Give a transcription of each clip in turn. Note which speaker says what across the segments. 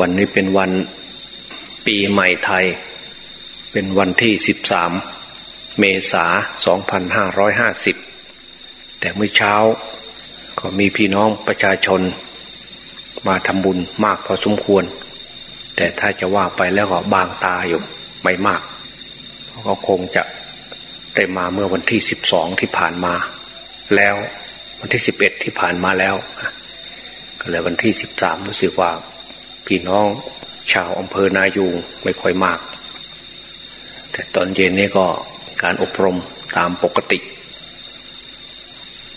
Speaker 1: วันนี้เป็นวันปีใหม่ไทย เป็นวันที่สิบสามเมษาสองพันห้าร้อยห้าสิบแต่เมื่อเช้า ก็มีพี่น้องประชาชน มาทำบุญมากพอสมควร แต่ถ้าจะว่าไปแล้วก็บางตาอยู่ไม่มาก ก็คงจะได้มาเมื่อวันที่สิบสองที่ผ่านมา แล้ววันที่สิบเอ็ดที่ผ่านมาแล้วก็เลยวันที่สิบสามรู้สึกว่า พี่น้องชาวอำเภอนายูงไม่ค่อยมาก แต่ตอนเย็นนี้ก็การอบรมตามปกติ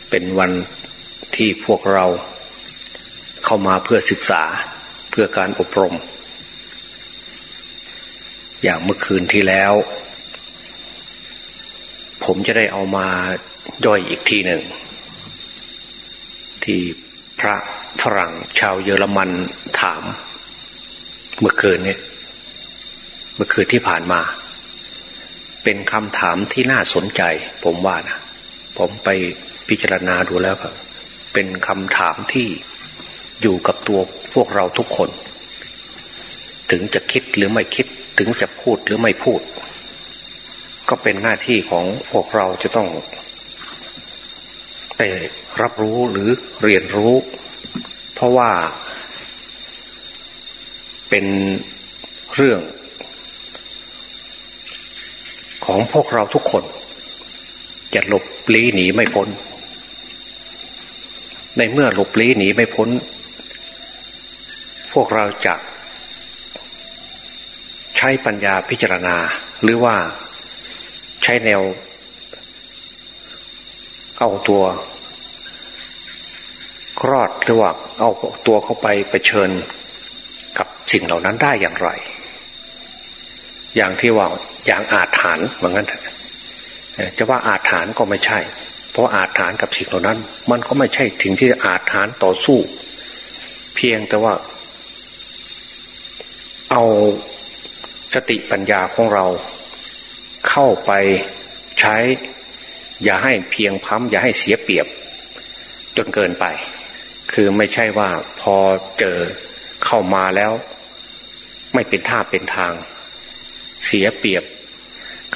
Speaker 1: เป็นวันที่พวกเราเข้ามาเพื่อศึกษาเพื่อการอบรม อย่างเมื่อคืนที่แล้ว ผมจะได้เอามาย่อยอีกทีหนึ่ง ที่พระฝรั่งชาวเยอรมันถาม เมื่อคืนเนี้เมื่อคืนที่ผ่านมา เป็นคำถามที่น่าสนใจ ผมว่านะผมไปพิจารณาดูแล้วครับ เป็นคำถามที่อยู่กับตัวพวกเราทุกคน ถึงจะคิดหรือไม่คิด ถึงจะพูดหรือไม่พูด ก็เป็นหน้าที่ของพวกเราจะต้องได้รับรู้หรือเรียนรู้ เพราะว่า เป็นเรื่อง ของพวกเราทุกคน จะหลบลี้หนีไม่พ้น ในเมื่อหลบลี้หนีไม่พ้น พวกเราจะ ใช้ปัญญาพิจารณา หรือว่าใช้แนว เอาตัวรอดหรือว่าเอาตัวเข้าไปไปเชิญ สิ่งเหล่านั้นได้อย่างไร อย่างที่ว่าอย่างอาถรรพ์เหมือนกันจะว่าอาถรรพ์ก็ไม่ใช่ เพราะอาถรรพ์กับสิ่งเหล่านั้น มันก็ไม่ใช่ถึงที่อาถรรพ์ต่อสู้ เพียงแต่ว่า เอาสติปัญญาของเรา เข้าไปใช้ อย่าให้เพียงพั้มอย่าให้เสียเปรียบ จนเกินไป คือไม่ใช่ว่าพอเจอเข้ามาแล้ว ไม่เป็นท่าเป็นทาง เสียเปรียบ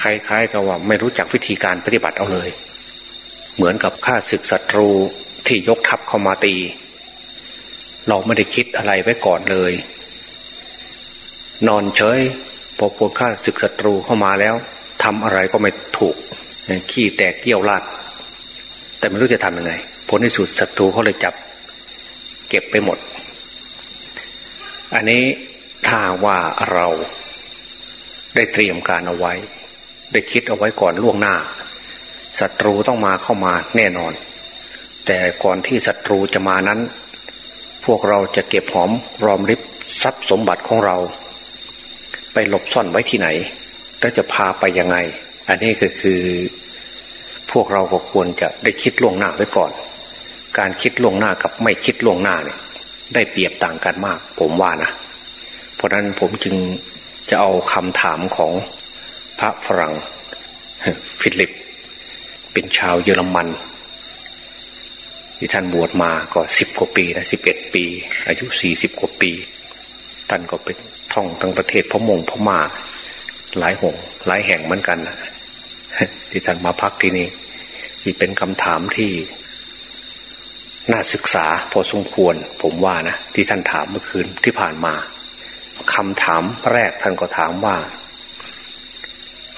Speaker 1: คล้ายๆกับว่าไม่รู้จักวิธีการปฏิบัติเอาเลย เหมือนกับข้าศึกศัตรูที่ยกทัพเข้ามาตี เราไม่ได้คิดอะไรไว้ก่อนเลย นอนเฉยพอพวกข้าศึกศัตรูเข้ามาแล้วทำอะไรก็ไม่ถูกขี้แตกเยี่ยวลาด แต่ไม่รู้จะทำยังไง ผลที่สุดศัตรูเขาเลยจับ เก็บไปหมด อันนี้ ถ้าว่าเราได้เตรียมการเอาไว้ ได้คิดเอาไว้ก่อนล่วงหน้าศัตรูต้องมาเข้ามาแน่นอน แต่ก่อนที่ศัตรูจะมานั้น พวกเราจะเก็บหอมรอมริบทรัพย์สมบัติของเรา ไปหลบซ่อนไว้ที่ไหน แล้วจะพาไปยังไง อันนี้ก็คือ พวกเราก็ควรจะได้คิดล่วงหน้าไว้ก่อน การคิดล่วงหน้ากับไม่คิดล่วงหน้าเนี่ยได้เปรียบต่างกันมาก ผมว่านะ ราะนั้นผมจึงจะเอาคำถามของพระฝรั่งฟิลิป เป็นชาวเยอรมัน ที่ท่านบวชมาก็สิบกว่าปีนะสิบเอ็ดปี อายุสี่สิบกว่าปี ท่านก็เป็นท่องทั้งประเทศพมงพม่าหลายหงหลายแห่งเหมือนกันนะที่ท่านมาพักที่นี่ที่เป็นคำถามที่ น่าศึกษาพอสมควร ผมว่านะที่ท่านถามเมื่อคืนที่ผ่านมา คำถามแรกท่านก็ถามว่า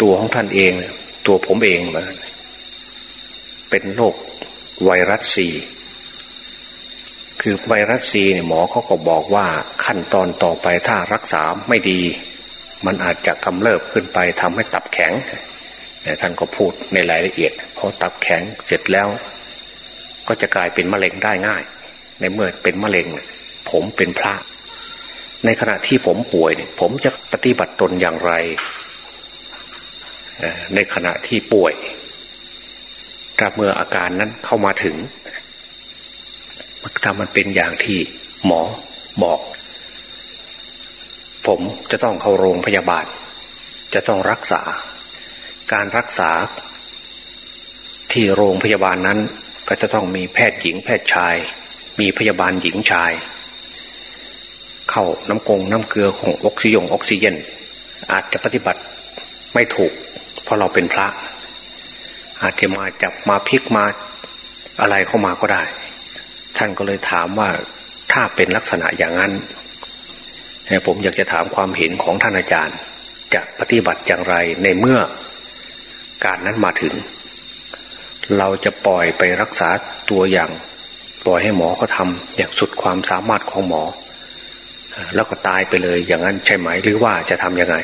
Speaker 1: ตัวของท่านเอง ตัวผมเองเป็นโรคไวรัสซีคือไวรัสซีเนี่ยหมอเขาก็บอกว่าขั้นตอนต่อไปถ้ารักษาไม่ดี มันอาจจะกำเริบขึ้นไปทำให้ตับแข็งท่านก็พูดในรายละเอียดพอตับแข็งเสร็จแล้ว ก็จะกลายเป็นมะเร็งได้ง่าย ในเมื่อเป็นมะเร็ง ผมเป็นพระ ในขณะที่ผมป่วยเนี่ยผมจะปฏิบัติตนอย่างไร ในขณะที่ป่วยถ้าเมื่ออาการนั้นเข้ามาถึงถ้ามันเป็นอย่างที่หมอบอก ผมจะต้องเข้าโรงพยาบาล จะต้องรักษา การรักษา ที่โรงพยาบาลนั้น ก็จะต้องมีแพทย์หญิงแพทย์ชาย มีพยาบาลหญิงชาย เข้าน้ำกงน้ำเกลือของออกซิยงออกซิเจนอาจจะปฏิบัติไม่ถูก เพราะเราเป็นพระ อาจจะมาจับมาพลิกมาอะไรเข้ามาก็ได้ ท่านก็เลยถามว่าถ้าเป็นลักษณะอย่างนั้นผมอยากจะถามความเห็นของท่านอาจารย์ จะปฏิบัติอย่างไรในเมื่อการนั้นมาถึง เราจะปล่อยไปรักษาตัวอย่าง ปล่อยให้หมอเขาทำอย่างสุดความสามารถของหมอ แล้วก็ตายไปเลยอย่างนั้นใช่ไหมหรือว่าจะทำยังไง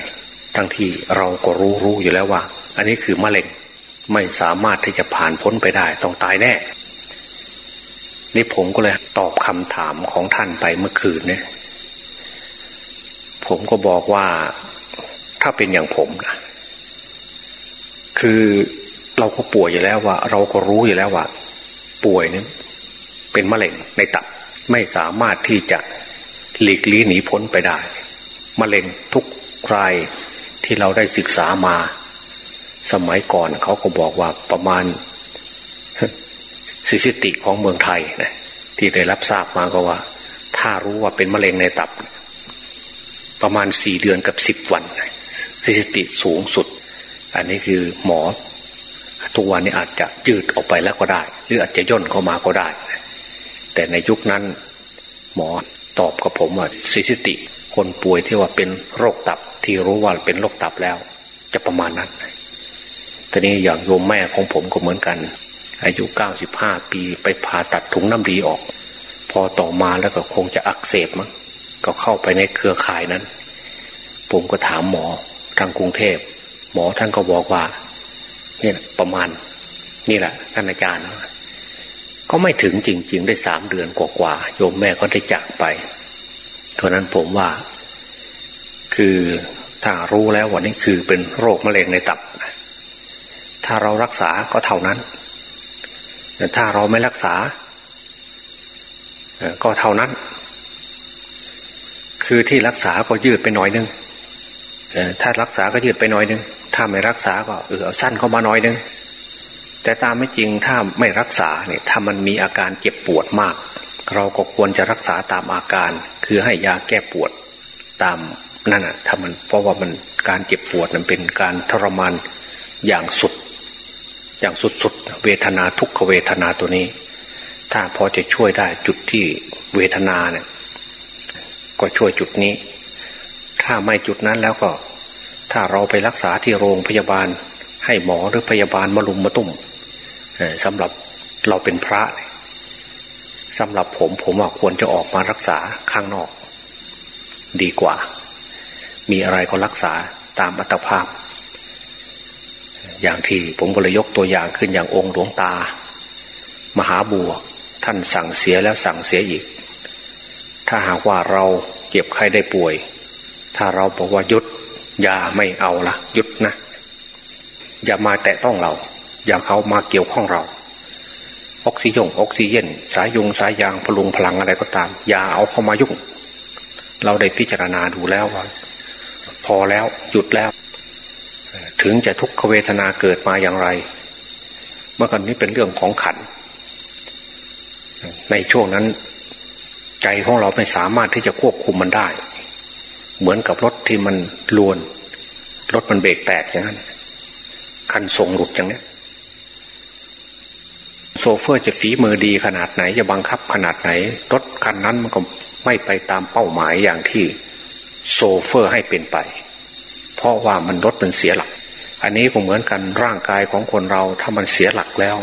Speaker 1: ทั้งที่เราก็รู้รู้อยู่แล้วว่า อันนี้คือมะเร็งไม่สามารถที่จะผ่านพ้นไปได้ต้องตายแน่ นี่ผมก็เลยตอบคำถามของท่านไปเมื่อคืนเนี่ย ผมก็บอกว่าถ้าเป็นอย่างผมนะคือเราก็ป่วยอยู่แล้วว่า เราก็รู้อยู่แล้วว่า ป่วยนี่เป็นมะเร็งในตับไม่สามารถที่จะ หลีกลี่หนีพ้นไปได้มะเร็งทุกรายที่เราได้ศึกษามา สมัยก่อนเขาก็บอกว่าประมาณสถิติของเมืองไทยนะที่ได้รับทราบมาก็ว่า ถ้ารู้ว่าเป็นมะเร็งในตับ ประมาณสี่เดือนกับสิบวันสถิติสูงสุด อันนี้คือหมอ ทุกวันนี้อาจจะจืดออกไปแล้วก็ได้ หรืออาจจะย่นเข้ามาก็ได้ แต่ในยุคนั้นหมอ ตอบกับผมว่าสถิติ คนป่วยที่ว่าเป็นโรคตับ ที่รู้ว่าเป็นโรคตับแล้ว จะประมาณนั้นทีนี้อย่างโยมแม่ของผมก็เหมือนกัน อายุเก้าสิบห้าปีไปผ่าตัดถุงน้ำดีออก พอต่อมาแล้วก็คงจะอักเสบมั้งก็เข้าไปในเครือข่ายนั้น ผมก็ถามหมอทางกรุงเทพ หมอท่านก็บอกว่าเนี่ยประมาณ นี่แหละท่านอาจารย์ ก็ไม่ถึงจริง ๆ ได้สามเดือนกว่าๆโยมแม่ก็ได้จากไปเพราะนั้นผมว่า คือถ้ารู้แล้ววันนี้คือเป็นโรคมะเร็งในตับ ถ้าเรารักษาก็เท่านั้น แต่ถ้าเราไม่รักษา ก็เท่านั้น คือที่รักษาก็ยืดไปหน่อยนึงถ้ารักษาก็ยืดไปหน่อยนึง ถ้าไม่รักษาก็เออสั้นเข้ามาหน่อยนึง แต่ตามไม่จริงถ้าไม่รักษาเนี่ยถ้ามันมีอาการเจ็บปวดมาก เราก็ควรจะรักษาตามอาการ คือให้ยาแก้ปวดตามนั่นอะถ้ามันเพราะว่ามันการเจ็บปวดนั้นเป็นการทรมานอย่างสุด อย่างสุดๆเวทนาทุกขเวทนาตัวนี้ ถ้าพอจะช่วยได้จุดที่เวทนาเนี่ยก็ช่วยจุดนี้ ถ้าไม่จุดนั้นแล้วก็ ถ้าเราไปรักษาที่โรงพยาบาล ให้หมอหรือพยาบาลมาลุมมาตุ้ม สำหรับเราเป็นพระสำหรับผมผมว่าควรจะออกมารักษาข้างนอก ดีกว่า มีอะไรก็รักษาตามอัตภาพ อย่างที่ผมก็เลยยกตัวอย่างขึ้นอย่างองค์หลวงตา มหาบัวท่านสั่งเสียแล้วสั่งเสียอีก ถ้าหากว่าเราเก็บใครได้ป่วย ถ้าเราบอกว่ายุดอย่าไม่เอาละยุดนะ อย่ามาแตะต้องเรา อย่าเขามาเกี่ยวข้องเรา ออกซิจงออกซิเจนสายยงสายยางพลุงพลังอะไรก็ตาม อย่าเอาเข้ามายุ่ง เราได้พิจารณาดูแล้วว่า พอแล้วหยุดแล้ว ถึงจะทุกขเวทนาเกิดมาอย่างไร เมื่อกันนี้เป็นเรื่องของขัน ในช่วงนั้น ใจของเราไม่สามารถที่จะควบคุมมันได้ เหมือนกับรถที่มันลวนรถมันเบรกแตกอย่างนั้นคันส่งหลุดอย่างนี้ โซเฟอร์จะฝีมือดีขนาดไหน จะบังคับขนาดไหน รถคันนั้นมันก็ไม่ไปตามเป้าหมายอย่างที่โซเฟอร์ให้เป็นไป เพราะว่ามันรถมันเสียหลัก อันนี้ก็เหมือนกันร่างกายของคนเราถ้ามันเสียหลักแล้ว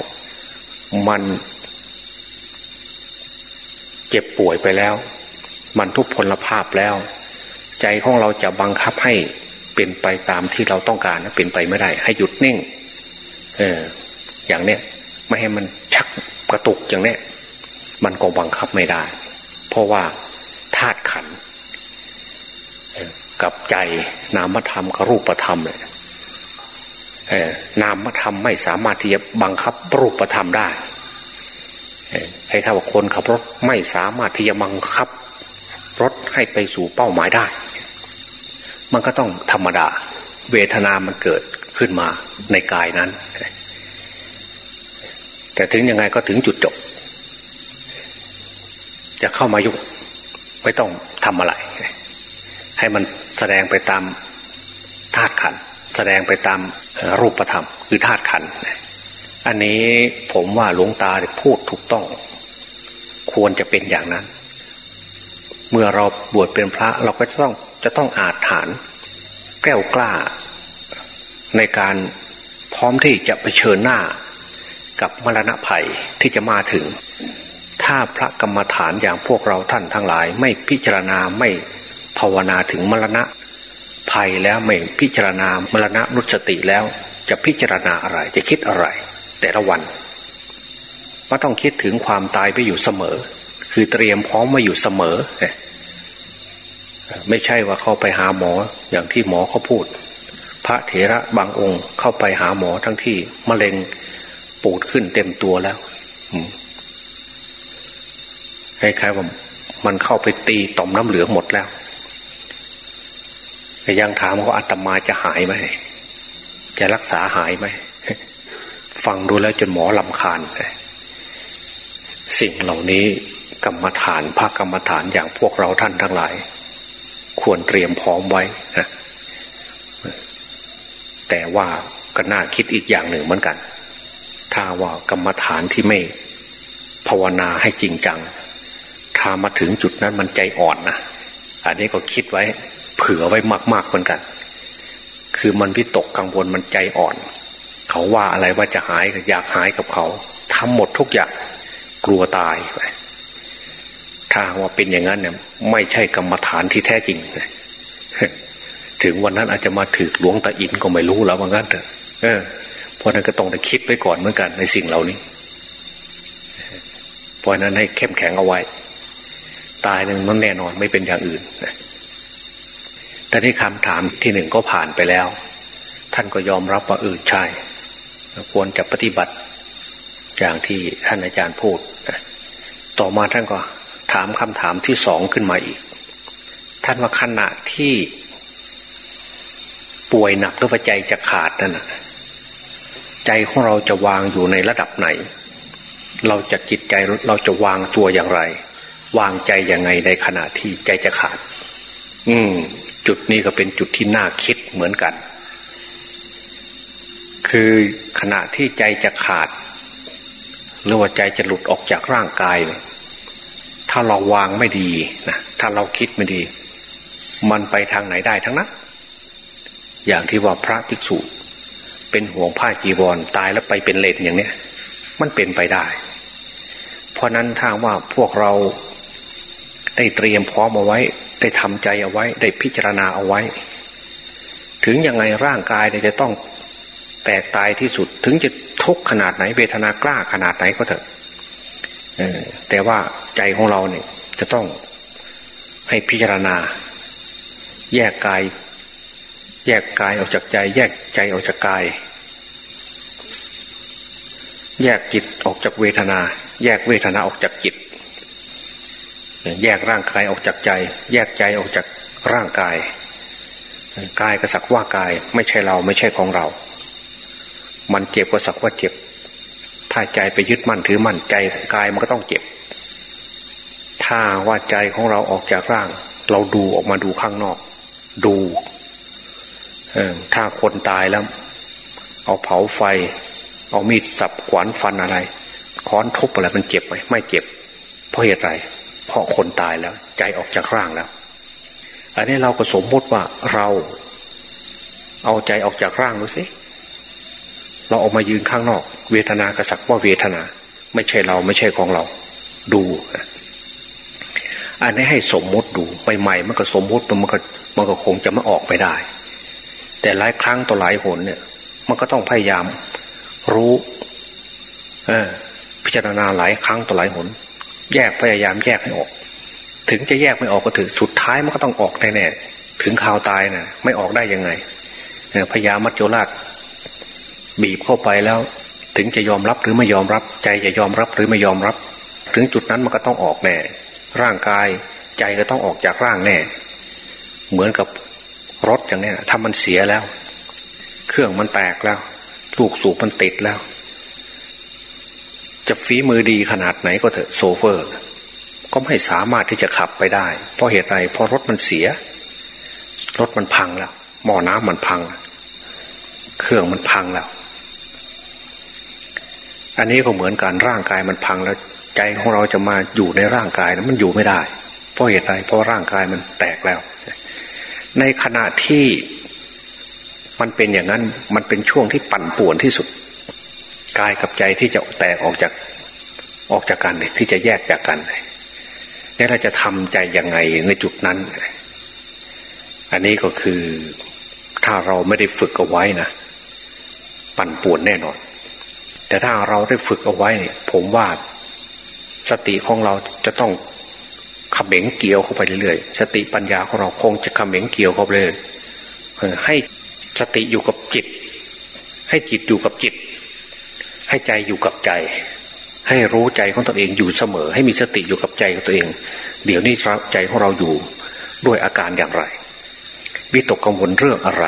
Speaker 1: มันเจ็บป่วยไปแล้ว มันทุพพลภาพแล้ว ใจของเราจะบังคับให้เป็นไปตามที่เราต้องการเป็นไปไม่ได้ ให้หยุดนิ่ง เอออย่างเนี้ย ไม่ให้มันชักกระตุกอย่างนี้มันก็บังคับไม่ได้ เพราะว่าธาตุขันกับใจนามธรรมกับรูปธรรมเลยนามธรรมไม่สามารถที่จะบังคับรูปธรรมได้ให้ถ้าว่าคนขับรถไม่สามารถที่จะบังคับ รถให้ไปสู่เป้าหมายได้ มันก็ต้องธรรมดา เวทนามันเกิดขึ้นมาในกายนั้น แต่ถึงยังไงก็ถึงจุดจบ จะเข้ามายุ่งไม่ต้องทำอะไร ให้มันแสดงไปตามธาตุขัน แสดงไปตามรูปธรรม คือธาตุขัน อันนี้ผมว่าหลวงตาพูดถูกต้อง ควรจะเป็นอย่างนั้น เมื่อเราบวชเป็นพระเราก็จะต้องจะต้องอาจฐาน แก้วกล้า ในการพร้อมที่จะไปเชิญหน้า กับมรณะภัยที่จะมาถึง ถ้าพระกรรมฐานอย่างพวกเราท่านทั้งหลาย ไม่พิจารณาไม่ภาวนาถึงมรณะภัยแล้วไม่พิจารณามรณะนุสติแล้วจะพิจารณาอะไรจะคิดอะไร แต่ละวันก็ต้องคิดถึงความตายไปอยู่เสมอ คือเตรียมพร้อมมาอยู่เสมอ ไม่ใช่ว่าเข้าไปหาหมออย่างที่หมอเขาพูด พระเถระบางองค์เข้าไปหาหมอทั้งที่มะเร็ง ปูดขึ้นเต็มตัวแล้วคล้ายๆว่ามันเข้าไปตีต่อมน้ำเหลืองหมดแล้วแต่ยังถามว่าอาตมาจะหายไหมจะรักษาหายไหมฟังดูแล้วจนหมอลำคาญสิ่งเหล่านี้กรรมฐานภาคกรรมฐานอย่างพวกเราท่านทั้งหลาย ควรเตรียมพร้อมไว้นะแต่ว่าก็น่าคิดอีกอย่างหนึ่งเหมือนกัน ถ้าว่ากรรมฐานที่ไม่ภาวนาให้จริงจัง ถ้ามาถึงจุดนั้นมันใจอ่อนนะอันนี้ก็คิดไว้ เผื่อไว้มากๆเหมือนกัน คือมันวิตกกังวลมันใจอ่อน เขาว่าอะไรว่าจะหายอยากหายกับเขาทำหมดทุกอย่างกลัวตายถ้าว่าเป็นอย่างนั้นเนี่ย ไม่ใช่กรรมฐานที่แท้จริงถึงวันนั้นอาจจะมาถือหลวงตาอินก็ไม่รู้แล้วว่างั้นเถอะ เพราะนั้นก็ต้องคิดไว้ก่อนเหมือนกันในสิ่งเหล่านี้เพราะนั้นให้เข้มแข็งเอาไว้ ตายหนึ่งมันแน่นอนไม่เป็นอย่างอื่นแต่ที่คำถามที่หนึ่งก็ผ่านไปแล้ว ท่านก็ยอมรับว่าเออใช่ ควรจะปฏิบัติ อย่างที่ท่านอาจารย์พูดต่อมาท่านก็ถามคำถามที่สองขึ้นมาอีก ท่านว่าขณะที่ป่วยหนักหรือว่าใจจะขาดนั่นนะ ใจของเราจะวางอยู่ในระดับไหน เราจะจิตใจเราจะวางตัวอย่างไร วางใจยังไงในขณะที่ใจจะขาด อืม จุดนี้ก็เป็นจุดที่น่าคิดเหมือนกัน คือขณะที่ใจจะขาด หรือว่าใจจะหลุดออกจากร่างกายเนี่ยถ้าเราวางไม่ดีนะถ้าเราคิดไม่ดี มันไปทางไหนได้ทั้งนั้นอย่างที่ว่าพระภิกษุ เป็นห่วงผ้าจีวรตายแล้วไปเป็นเลนอย่างเนี้ย มันเป็นไปได้ เพราะนั้นถ้าว่าพวกเราได้เตรียมพร้อมเอาไว้ ได้ทำใจเอาไว้ ได้พิจารณาเอาไว้ ถึงยังไงร่างกายจะต้องแตกตายที่สุด ถึงจะทุกข์ขนาดไหน เวทนากล้าขนาดไหนก็เถอะแต่ว่าใจของเราเนี่ยจะต้องให้พิจารณา แยกกาย แยกกายออกจากใจ แยกใจออกจากกาย แยกจิตออกจากเวทนา แยกเวทนาออกจากจิต แยกร่างกายออกจากใจ แยกใจออกจากร่างกาย กายก็สักว่ากายไม่ใช่เราไม่ใช่ของเรา มันเจ็บก็สักว่าเจ็บ ถ้าใจไปยึดมั่นถือมั่นใจกายมันก็ต้องเจ็บ ถ้าว่าใจของเราออกจากร่าง เราดูออกมาดูข้างนอก ดู ถ้าคนตายแล้ว เอาเผาไฟ เอามีดสับขวานฟันอะไร ค้อนทุบอะไรมันเจ็บไหมไม่เจ็บ เพราะเหตุไร เพราะคนตายแล้ว ใจออกจากร่างแล้ว อันนี้เราก็สมมติว่าเรา เอาใจออกจากร่างดูสิเราออกมายืนข้างนอก เวทนากระสักว่าเวทนา ไม่ใช่เราไม่ใช่ของเรา ดูอันนี้ให้สมมติดูใหม่ๆมันก็สมมติมันก็มันก็คงจะไม่ออกไปได้ แต่หลายครั้งต่อหลายหนเนี่ย มันก็ต้องพยายาม รู้เออพิจารณาหลายครั้งต่อหลายหน แยกพยายามแยกให้ออก ถึงจะแยกไม่ออกก็ถึงสุดท้ายมันก็ต้องออกแน่ๆถึงข่าวตายนะ่ะ ไม่ออกได้ยังไงพยายามมัจจุราชบีบเข้าไปแล้ว ถึงจะยอมรับหรือไม่ยอมรับ ใจจะยอมรับหรือไม่ยอมรับ ถึงจุดนั้นมันก็ต้องออกแน่ ร่างกายใจก็ต้องออกจากร่างแน่ เหมือนกับ รถอย่างนี้ถ้ามันเสียแล้ว เครื่องมันแตกแล้ว ลูกสูบมันติดแล้ว จะฝีมือดีขนาดไหนก็เถอะโซเฟอร์ ก็ไม่สามารถที่จะขับไปได้ เพราะเหตุไรเพราะรถมันเสีย รถมันพังแล้วหม้อน้ำมันพัง เครื่องมันพังแล้ว อันนี้ก็เหมือนการร่างกายมันพังแล้ว ใจของเราจะมาอยู่ในร่างกายนะมันอยู่ไม่ได้ เพราะเหตุไรเพราะร่างกายมันแตกแล้ว ในขณะที่มันเป็นอย่างนั้นมันเป็นช่วงที่ปั่นป่วนที่สุดกายกับใจที่จะแตกออกจากออกจากกันที่จะแยกจากกันเนี่ยเราจะทำใจยังไงในจุดนั้น อันนี้ก็คือถ้าเราไม่ได้ฝึกเอาไว้นะปั่นป่วนแน่นอน แต่ถ้าเราได้ฝึกเอาไว้ ผมว่าสติของเราจะต้อง ขม็งเกี่ยวเข้าไปเรื่อยๆ สติปัญญาของเราคงจะขม็งเกี่ยวเข้าไปเลยให้สติอยู่กับจิต ให้จิตอยู่กับจิต ให้ใจอยู่กับใจ ให้รู้ใจของตนเองอยู่เสมอ ให้มีสติอยู่กับใจของตัวเอง เดี๋ยวนี้ใจของเราอยู่ด้วยอาการอย่างไร วิตกกังวลเรื่องอะไร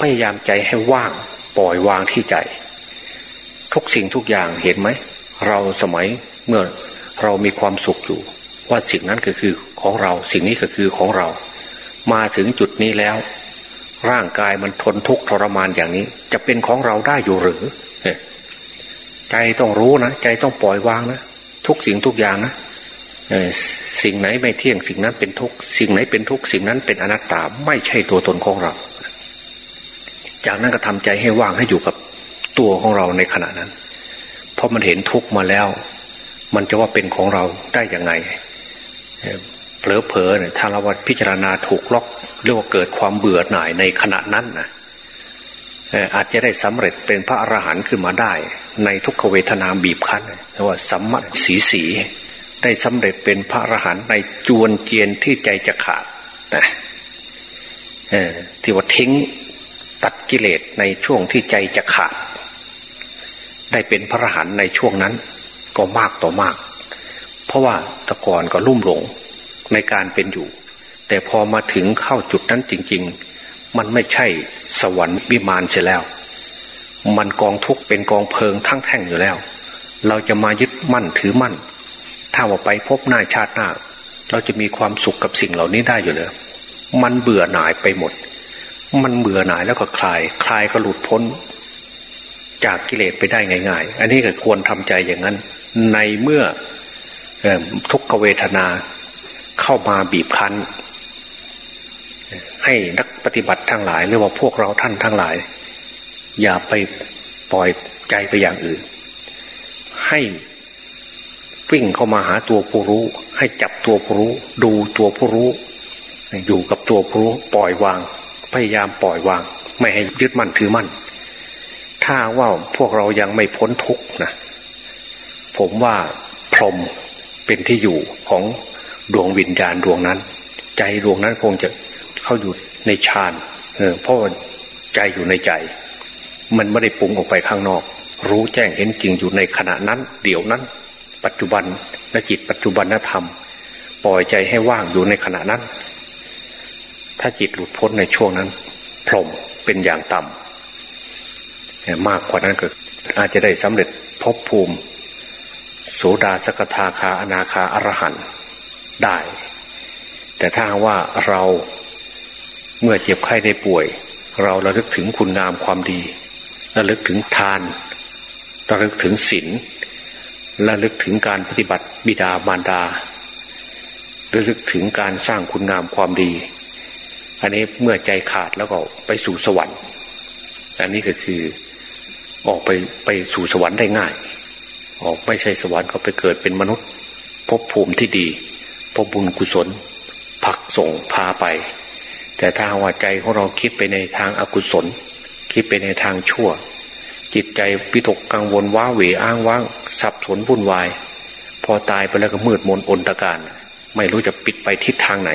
Speaker 1: พยายามใจให้ว่างปล่อยวางที่ใจ ทุกสิ่งทุกอย่างเห็นไหม เราสมัยเมื่อเรามีความสุขอยู่ ว่าสิ่งนั้นก็คือของเรา สิ่งนี้ก็คือของเรา มาถึงจุดนี้แล้ว ร่างกายมันทนทุกข์ทรมานอย่างนี้ จะเป็นของเราได้อยู่หรือใจต้องรู้นะใจต้องปล่อยวางนะทุกสิ่งทุกอย่างนะสิ่งไหนไม่เที่ยงสิ่งนั้นเป็นทุกสิ่งไหนเป็นทุกสิ่งนั้นเป็นอนัตตาไม่ใช่ตัวตนของเรา จากนั้นก็ทำใจให้ว่างให้อยู่กับตัวของเราในขณะนั้น เพราะมันเห็นทุกมาแล้ว มันจะว่าเป็นของเราได้ยังไง เผลอๆเนี่ยถ้าเราพิจารณาถูกล็อกเรียกว่าเกิดความเบื่อหน่ายในขณะนั้นนะอาจจะได้สำเร็จเป็นพระอรหันต์ขึ้นมาได้ ในทุกขเวทนาบีบคั้นเรียกว่าสัมมาสีสีได้สำเร็จเป็นพระอรหันต์ในจวนเจียนที่ใจจะขาดนะที่ว่าทิ้งตัดกิเลสในช่วงที่ใจจะขาด ได้เป็นพระอรหันต์ในช่วงนั้น ก็มากต่อมาก เพราะว่าตะก่อนก็ลุ่มหลงในการเป็นอยู่ แต่พอมาถึงเข้าจุดนั้นจริง ๆ มันไม่ใช่สวรรค์วิมานเสียแล้ว มันกองทุกเป็นกองเพลิงทั้งแท่งอยู่แล้ว เราจะมายึดมั่นถือมั่น ถ้าว่าไปพบหน้าชาติหน้า เราจะมีความสุขกับสิ่งเหล่านี้ได้อยู่เลยมันเบื่อหน่ายไปหมด มันเบื่อหน่ายแล้วก็คลาย คลายก็หลุดพ้น จากกิเลสไปได้ง่าย ๆ อันนี้ก็ควรทำใจอย่างนั้น ในเมื่อ ทุกขเวทนาเข้ามาบีบคั้น ให้นักปฏิบัติทั้งหลายหรือว่าพวกเราท่านทั้งหลาย อย่าไปปล่อยใจไปอย่างอื่น ให้วิ่งเข้ามาหาตัวผู้รู้ ให้จับตัวผู้รู้ ดูตัวผู้รู้ อยู่กับตัวผู้รู้ปล่อยวาง พยายามปล่อยวาง ไม่ให้ยึดมั่นถือมั่น ถ้าว่าพวกเรายังไม่พ้นทุกข์นะผมว่าพรหม เป็นที่อยู่ของดวงวิญญาณดวงนั้น ใจดวงนั้นคงจะเข้าอยู่ในฌานเพราะใจอยู่ในใจ มันไม่ได้ปุงออกไปข้างนอก รู้แจ้งเห็นจริงอยู่ในขณะนั้น เดี๋ยวนั้น ปัจจุบันนจิตปัจจุบันนธรรม ปล่อยใจให้ว่างอยู่ในขณะนั้น ถ้าจิตหลุดพ้นในช่วงนั้นพรมเป็นอย่างต่ำมากกว่านั้นก็อาจจะได้สำเร็จพบภูมิ โสดาสกทาคาอนาคาอรหันได้ แต่ถ้าว่าเราเมื่อเจ็บไข้ได้ป่วย เราระลึกถึงคุณงามความดีระลึกถึงทานระลึกถึงศีลระลึกถึงการปฏิบัติบิดามารดาระลึกถึงการสร้างคุณงามความดี อันนี้เมื่อใจขาดแล้วก็ไปสู่สวรรค์ อันนี้ก็คือออกไปไปสู่สวรรค์ได้ง่าย ออกไม่ใช่สวรรค์ก็ไปเกิดเป็นมนุษย์พบภูมิที่ดีพราะบุญกุศลผักส่งพาไป แต่ถ้าว่าใจของเราคิดไปในทางอากุศล คิดไปในทางชั่ว จิตใจพิตกกังวลว้าเหวอ้างว้างสับสนวุ่นวาย พอตายไปแล้วก็มืดมนอนตะการ ไม่รู้จะปิดไปทิศทางไหน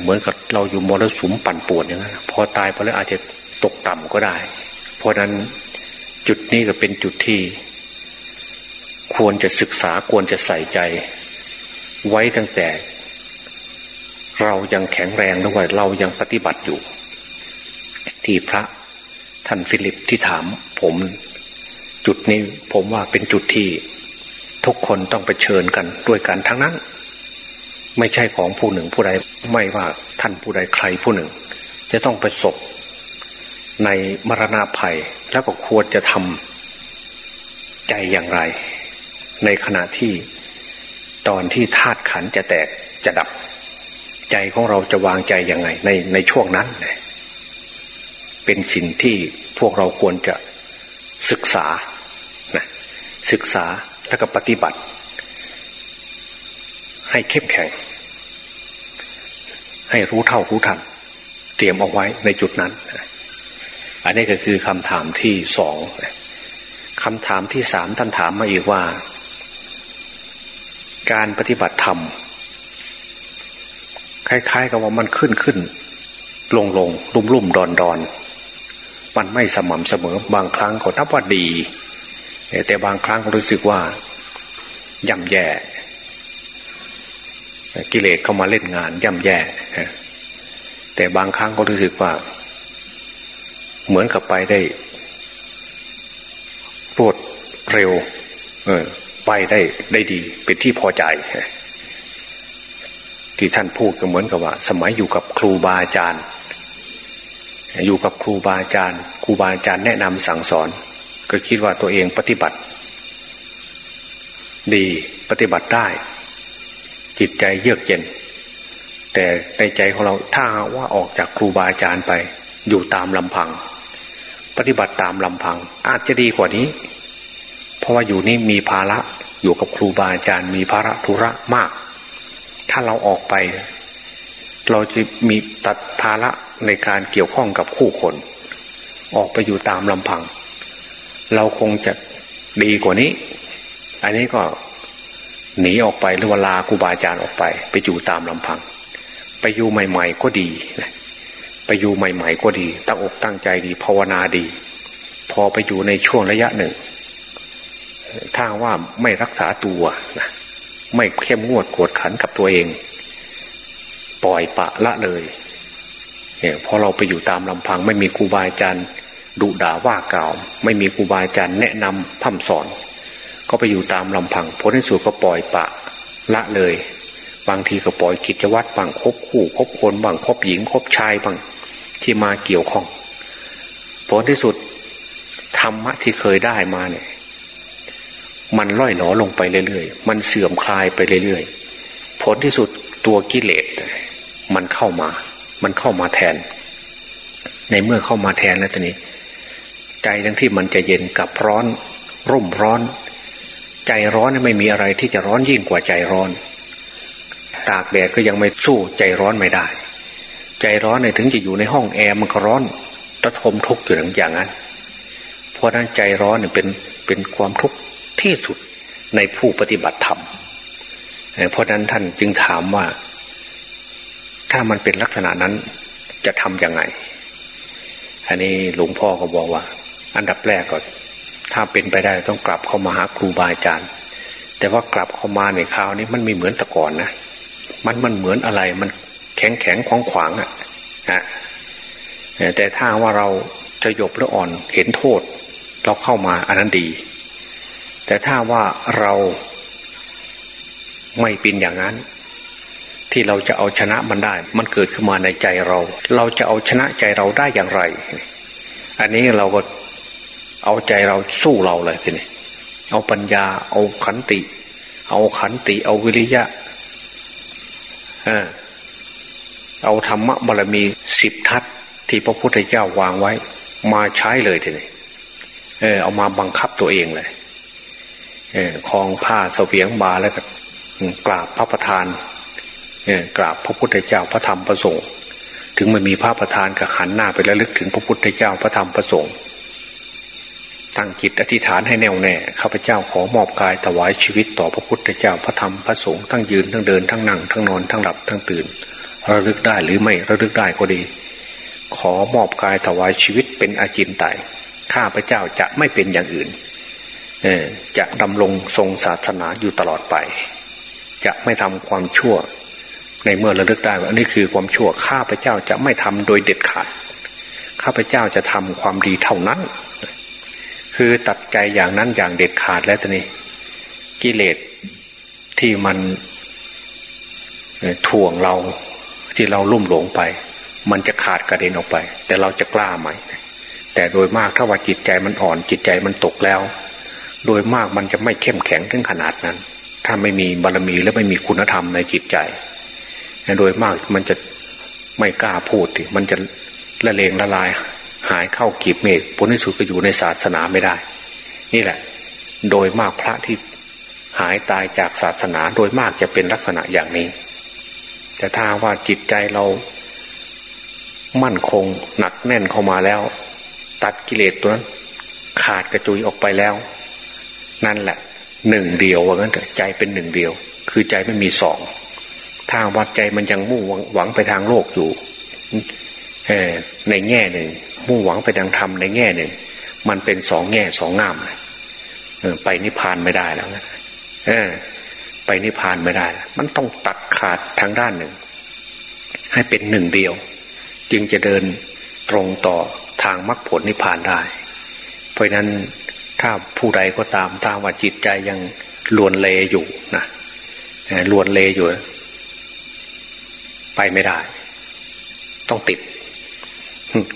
Speaker 1: เหมือนกับเราอยู่มรสุมปั่นป่วนอย่างนั้นพอตายไปแล้วอาจจะตกต่ำก็ได้ เพราะนั้นจุดนี้ก็เป็นจุดที่ ควรจะศึกษาควรจะใส่ใจ ไว้ตั้งแต่ เรายังแข็งแรงด้วยเรายังปฏิบัติอยู่ ที่พระท่านฟิลิปที่ถามผม จุดนี้ผมว่าเป็นจุดที่ ทุกคนต้องไปเชิญกันด้วยกันทั้งนั้น ไม่ใช่ของผู้หนึ่งผู้ใดไม่ว่าท่านผู้ใดใครผู้หนึ่ง จะต้องประสบในมรณาภัยแล้วก็ควรจะทำใจอย่างไร ในขณะที่ตอนที่ธาตุขันจะแตกจะดับ ใจของเราจะวางใจยังไง ในในช่วงนั้น เป็นสิ่งที่พวกเราควรจะศึกษานะศึกษาแล้วก็ปฏิบัติ ให้เข้มแข็ง ให้รู้เท่ารู้ทัน เตรียมเอาไว้ในจุดนั้น อันนี้ก็คือคำถามที่สองคำถามที่สามท่านถามมาอีกว่า การปฏิบัติธรรม คล้าย ๆ กับว่ามันขึ้นขึ้น ลงลงลุ่มลุ่มดอนดอนมันไม่สม่ำเสมอบางครั้งก็นับว่าดี แต่บางครั้งรู้สึกว่าย่ำแย่ กิเลสเข้ามาเล่นงานย่ำแย่ แต่บางครั้งก็รู้สึกว่า เหมือนกับไปได้รวดเร็ว เออ ไปได้ได้ดี เป็นที่พอใจ ที่ท่านพูดก็เหมือนกับว่า สมัยอยู่กับครูบาอาจารย์ อยู่กับครูบาอาจารย์ ครูบาอาจารย์แนะนำสั่งสอน ก็คิดว่าตัวเองปฏิบัติ ดีปฏิบัติได้ จิตใจเยือกเย็น แต่ในใจของเราถ้าว่าออกจากครูบาอาจารย์ไป อยู่ตามลำพัง ปฏิบัติตามลำพัง อาจจะดีกว่านี้ ราะว่าอยู่นี่มีภาระอยู่กับครูบาอาจารย์มีภาระธุระมาก ถ้าเราออกไป เราจะมีตัดภาระในการเกี่ยวข้องกับคู่คน ออกไปอยู่ตามลำพัง เราคงจะดีกว่านี้ อันนี้ก็หนีออกไปหรือว่าลาครูบาอาจารย์ออกไป ไปอยู่ตามลำพัง ไปอยู่ใหม่ ๆ ก็ดีไปอยู่ใหม่ ๆ ก็ดี ตั้งอกตั้งใจดีภาวนาดี พอไปอยู่ในช่วงระยะหนึ่ง ถ้าว่าไม่รักษาตัวนะไม่เข้มงวดกวดขันกับตัวเอง ปล่อยปะละเลยเนี่ยพอเราไปอยู่ตามลำพัง ไม่มีครูบาอาจารย์ดุด่าว่ากล่าว ไม่มีครูบาอาจารย์แนะนำพัฒสอน ก็ไปอยู่ตามลำพังผลที่สุดก็ปล่อยปะละเลย บางทีก็ปล่อยกิจวัตรบางคบคู่คบคนบางคบหญิงคบชายบางที่มาเกี่ยวข้องผลที่สุดธรรมะที่เคยได้มาเนี่ย มันล่อยหลอลงไปเรื่อยๆ มันเสื่อมคลายไปเรื่อยๆ ผลที่สุดตัวกิเลสมันเข้ามา มันเข้ามาแทน ในเมื่อเข้ามาแทนแล้วตอนนี้ ใจทั้งที่มันจะเย็นกับร้อน ร่มร้อน ใจร้อนไม่มีอะไรที่จะร้อนยิ่งกว่าใจร้อน ตากแดดก็ยังไม่สู้ใจร้อนไม่ได้ ใจร้อนเนี่ยถึงจะอยู่ในห้องแอร์มันก็ร้อนระทมทุกข์อยู่อย่างนั้น เพราะนั้นใจร้อนเนี่ยเป็นเป็นความทุกข์ ที่สุดในผู้ปฏิบัติธรรม เพราะนั้นท่านจึงถามว่า ถ้ามันเป็นลักษณะนั้นจะทำยังไง อันนี้หลวงพ่อก็บอกว่า อันดับแรกก็ถ้าเป็นไปได้ต้องกลับเข้ามาหาครูบาอาจารย์ แต่ว่ากลับเข้ามาในคราวนี้มันไม่เหมือนแต่ก่อนนะมันมันเหมือนอะไรมันแข็งแข็งขวางขวางอะฮะแต่ถ้าว่าเราจะหยบหรืออ่อนเห็นโทษ เราเข้ามาอันนั้นดี แต่ถ้าว่าเราไม่เป็นอย่างนั้น ที่เราจะเอาชนะมันได้ มันเกิดขึ้นมาในใจเรา เราจะเอาชนะใจเราได้อย่างไร อันนี้เราก็เอาใจเราสู้เราเลยทีนี้เอาปัญญา เอาขันติ เอาขันติ เอาวิริยะเอาธรรมะบารมีสิบทัศที่พระพุทธเจ้าวางไว้ มาใช้เลยทีนี้เออเอามาบังคับตัวเองเลย คลองผ้าเสวียงบาแล้วก็กราบพระประธานเออกราบพระพุทธเจ้าพระธรรมพระสงฆ์ถึงไม่มีพระประธานก็หันหน้าไปแล้วลึกถึงพระพุทธเจ้าพระธรรมพระสงฆ์ตั้งจิตอธิษฐานให้แน่วแน่ข้าพเจ้าขอมอบกายถวายชีวิตต่อพระพุทธเจ้าพระธรรมพระสงฆ์ทั้งยืนทั้งเดินทั้งนั่งทั้งนอนทั้งหลับทั้งตื่นระลึกได้หรือไม่ระลึกได้ก็ดี ขอมอบกายถวายชีวิตเป็นอาจินไตข้าพเจ้าจะไม่เป็นอย่างอื่น จะดำรงทรงศาสนาอยู่ตลอดไป จะไม่ทำความชั่ว ในเมื่อระลึกได้ว่าอันนี้คือความชั่วข้าพเจ้าจะไม่ทำโดยเด็ดขาด ข้าพเจ้าจะทำความดีเท่านั้น คือตัดใจอย่างนั้นอย่างเด็ดขาดแล้วตอนนี้ กิเลสที่มันถ่วงเราที่เราลุ่มหลงไป มันจะขาดกระเด็นออกไป แต่เราจะกล้าไหมแต่โดยมากถ้าว่าจิตใจมันอ่อนจิตใจมันตกแล้ว โดยมากมันจะไม่เข้มแข็งถึงขนาดนั้น ถ้าไม่มีบารรมีและไม่มีคุณธรรมในจิตใจ โดยมากมันจะไม่กล้าพูดมันจะละเลงละลาย หายเข้ากีบเมฆผลที่สุดก็อยู่ในศาสนาไม่ได้ นี่แหละ โดยมากพระที่หายตายจากศาสนาโดยมากจะเป็นลักษณะอย่างนี้ แต่ถ้าว่าจิตใจเรามั่นคงหนักแน่นเข้ามาแล้ว ตัดกิเลสตัวนั้นขาดกระจุยออกไปแล้ว นั่นแหละหนึ่งเดียวว่างั้นเถอะใจเป็นหนึ่งเดียว คือใจไม่มีสองถ้าวัดใจมันยังมุ่งหวังไปทางโลกอยู่ในแง่หนึ่ง มุ่งหวังไปทางธรรมในแง่หนึ่ง มันเป็นสองแง่สองงามไปนิพพานไม่ได้แล้วนะไปนิพพานไม่ได้ มันต้องตัดขาดทางด้านหนึ่ง ให้เป็นหนึ่งเดียว จึงจะเดินตรงต่อทางมรรคผลนิพพานได้ เพราะนั้น ถ้าผู้ใดก็ตามถ้าว่าจิตใจยังลวนเลอยู่นะลวนเลอยู่ ไปไม่ได้ ต้องติด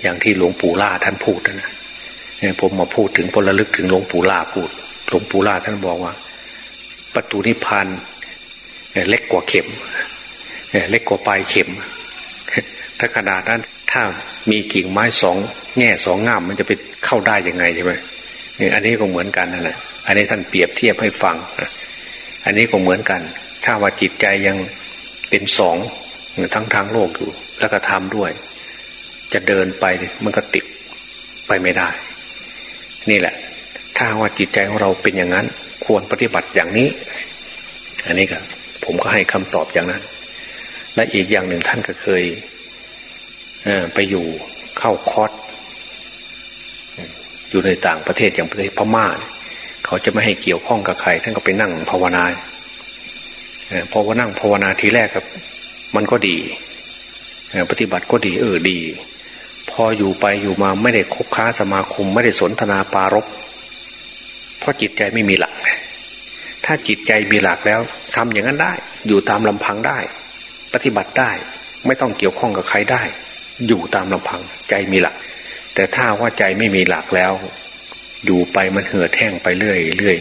Speaker 1: อย่างที่หลวงปู่ล่าท่านพูดนะผมมาพูดถึงพลลึกถึงหลวงปู่ล่าพูด หลวงปู่ล่าท่านบอกว่า ประตูนิพพานเล็กกว่าเข็มเล็กกว่าปลายเข็ม ถ้าขนาดนั้นถ้ามีกิ่งไม้สองแง่สองง่ามมันจะไปเข้าได้ยังไงใช่ไหม อันนี้ก็เหมือนกันนะนะอันนี้ท่านเปรียบเทียบให้ฟัง อันนี้ก็เหมือนกัน ถ้าว่าจิตใจยังเป็นสองทั้งทางโลกอยู่ แล้วก็ทำด้วย จะเดินไปมันก็ติดไปไม่ได้ นี่แหละ ถ้าว่าจิตใจของเราเป็นอย่างนั้น ควรปฏิบัติอย่างนี้ อันนี้ก็ผมก็ให้คำตอบอย่างนั้น และอีกอย่างหนึ่งท่านก็เคยไปอยู่เข้าคอร์ส อยู่ในต่างประเทศอย่างประเทศพม่าเขาจะไม่ให้เกี่ยวข้องกับใครท่านก็ไปนั่งภาวนาพอว่านั่งภาวนาทีแรกกับมันก็ดีปฏิบัติก็ดีเออดี พออยู่ไปอยู่มาไม่ได้คบค้าสมาคม ไม่ได้สนทนาปารบเพราะจิตใจไม่มีหลัก ถ้าจิตใจมีหลักแล้วทำอย่างนั้นได้ อยู่ตามลำพังได้ ปฏิบัติได้ ไม่ต้องเกี่ยวข้องกับใครได้ อยู่ตามลำพัง ใจมีหลัก แต่ถ้าว่าใจไม่มีหลักแล้ว อยู่ไปมันเหือดแห้งไปเรื่อยเรื่อย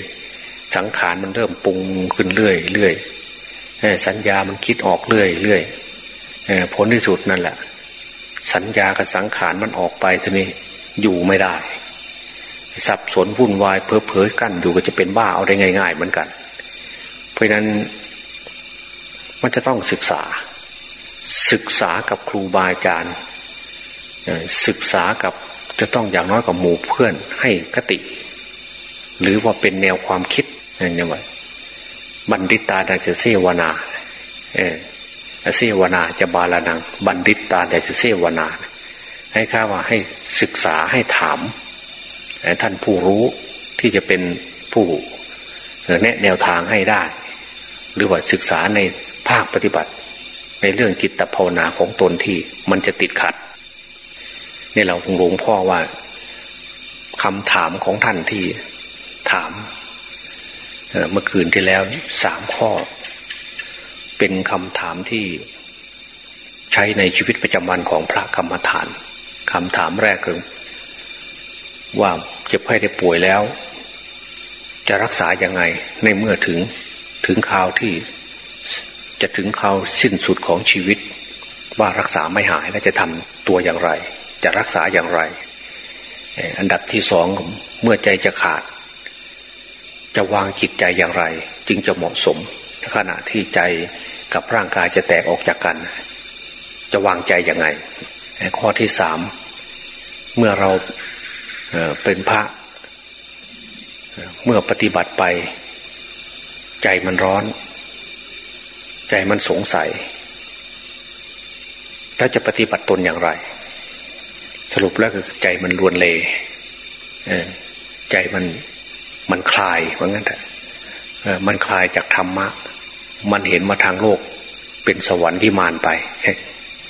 Speaker 1: สังขารมันเริ่มปรุงขึ้นเรื่อยเรื่อยสัญญามันคิดออกเรื่อยเรื่อยผลที่สุดนั่นแหละ สัญญากับสังขารมันออกไปทีนี้อยู่ไม่ได้ สับสนวุ่นวายเพอเพอกั้นอยู่ก็จะเป็นบ้าเอาได้ง่าย ๆ เหมือนกัน เพราะนั้นมันจะต้องศึกษา ศึกษากับครูบาอาจารย์ศึกษากับ จะต้องอย่างน้อยกับหมู่เพื่อนให้คติ หรือว่าเป็นแนวความคิดอย่างนี้บัณฑิตาดาจะเสวนา เออเสวนาจะบาลานัง บัณฑิตาดาจะเสวนา ให้ข้าว่าให้ศึกษาให้ถาม ท่านผู้รู้ที่จะเป็นผู้แนะแนวทางให้ได้ หรือว่าศึกษาในภาคปฏิบัติ ในเรื่องจิตภาวนาของตนที่มันจะติดขัด นี่เราคงหลวงพ่อว่าคำถามของท่านที่ถามเมื่อคืนที่แล้วสามข้อ เป็นคำถามที่ใช้ในชีวิตประจำวันของพระกรรมฐานคำถามแรกคือว่าเจ็บไข้ได้ป่วยแล้ว จะรักษาอย่างไงในเมื่อถึงถึงข่าวที่จะถึงข่าวสิ้นสุดของชีวิต ว่ารักษาไม่หายแล้วจะทำตัวอย่างไร จะรักษาอย่างไร อันดับที่สองเมื่อใจจะขาด จะวางจิตใจอย่างไร จึงจะเหมาะสมขณะที่ใจกับร่างกายจะแตกออกจากกัน จะวางใจอย่างไง ข้อที่สามเมื่อเราเป็นพระ เมื่อปฏิบัติไป ใจมันร้อน ใจมันสงสัย แล้วจะปฏิบัติตนอย่างไร สรุปแล้วคือใจมันลวนเลใจมันมันคลายเหมือนกันแต่มันคลายจากธรรมะ มันเห็นมาทางโลกเป็นสวรรค์ที่มานไป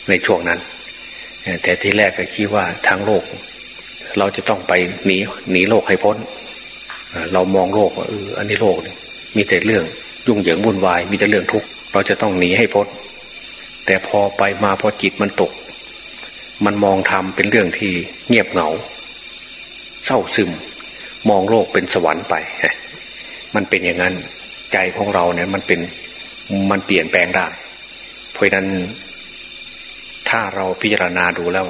Speaker 1: ในช่วงนั้น แต่ที่แรกก็คิดว่าทางโลก เราจะต้องไปหนีหนีโลกให้พ้น เรามองโลกว่าเอออันนี้โลกมีแต่เรื่องยุ่งเหยิงวุ่นวาย มีแต่เรื่องทุกข์เราจะต้องหนีให้พ้นแต่พอไปมาพอจิตมันตก มันมองธรรมเป็นเรื่องที่เงียบเหงา เศร้าซึม มองโลกเป็นสวรรค์ไป มันเป็นอย่างนั้นใจของเราเนี่ยมันเป็นมันเปลี่ยนแปลงได้ เพราะนั้น ถ้าเราพิจารณาดูแล้ว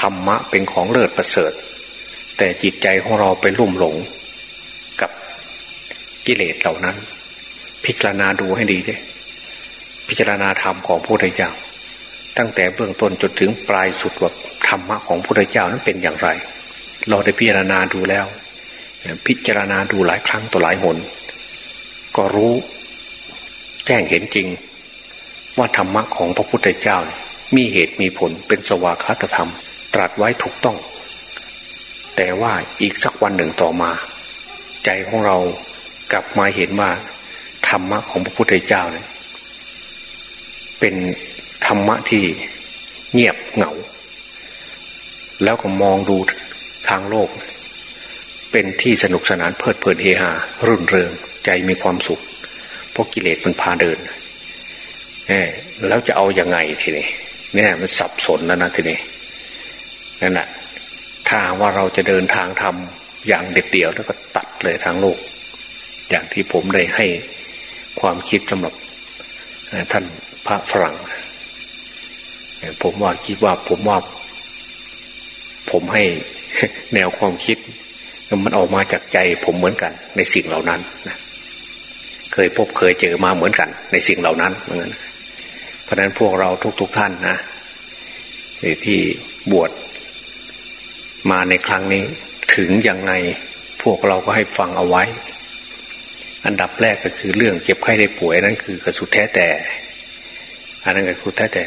Speaker 1: ธรรมะเป็นของเลิศประเสริฐ แต่จิตใจของเราไปลุ่มหลงกับกิเลสเหล่านั้น พิจารณาดูให้ดีเลยพิจารณาธรรมของพระพุทธเจ้า ตั้งแต่เบื้องต้นจนถึงปลายสุดว่าธรรมะของพระพุทธเจ้านั้นเป็นอย่างไร เราได้พิจารณาดูแล้ว พิจารณาดูหลายครั้งต่อหลายหน ก็รู้แจ้งเห็นจริง ว่าธรรมะของพระพุทธเจ้า มีเหตุมีผลเป็นสวากขาตธรรม ตรัสไว้ถูกต้อง แต่ว่าอีกสักวันหนึ่งต่อมา ใจของเรากลับมาเห็นว่าธรรมะของพระพุทธเจ้าเนี่ยเป็น ธรรมะที่เงียบเหงา แล้วก็มองดูทางโลก เป็นที่สนุกสนานเพลิดเพลินเฮฮารุ่นเริงใจมีความสุข เพราะกิเลสมันพาเดินแล้วจะเอาอยัางไงทีนี้เนี่ยมันสับสนแล้วนะทีนี้นั่นแหะถ้าว่าเราจะเดินทางทำอย่างเด็ดเดี่ยวแล้วก็ตัดเลยทางโลก อย่างที่ผมได้ให้ความคิดสำหรับท่านพระฝรั่ง ผมว่าคิดว่าผมว่า ผมให้แนวความคิด มันออกมาจากใจผมเหมือนกัน ในสิ่งเหล่านั้นนะเคยพบเคยเจอมาเหมือนกัน ในสิ่งเหล่านั้นเหมือนกันเพราะนั้นพวกเราทุก ๆทท่านนะที่บวชมาในครั้งนี้ ถึงยังไงพวกเราก็ให้ฟังเอาไว้ อันดับแรกก็คือเรื่องเก็บไข้ได้ป่วยนั้นคือกระสุดแท้แต่อันนั้นก็คือแท้แต่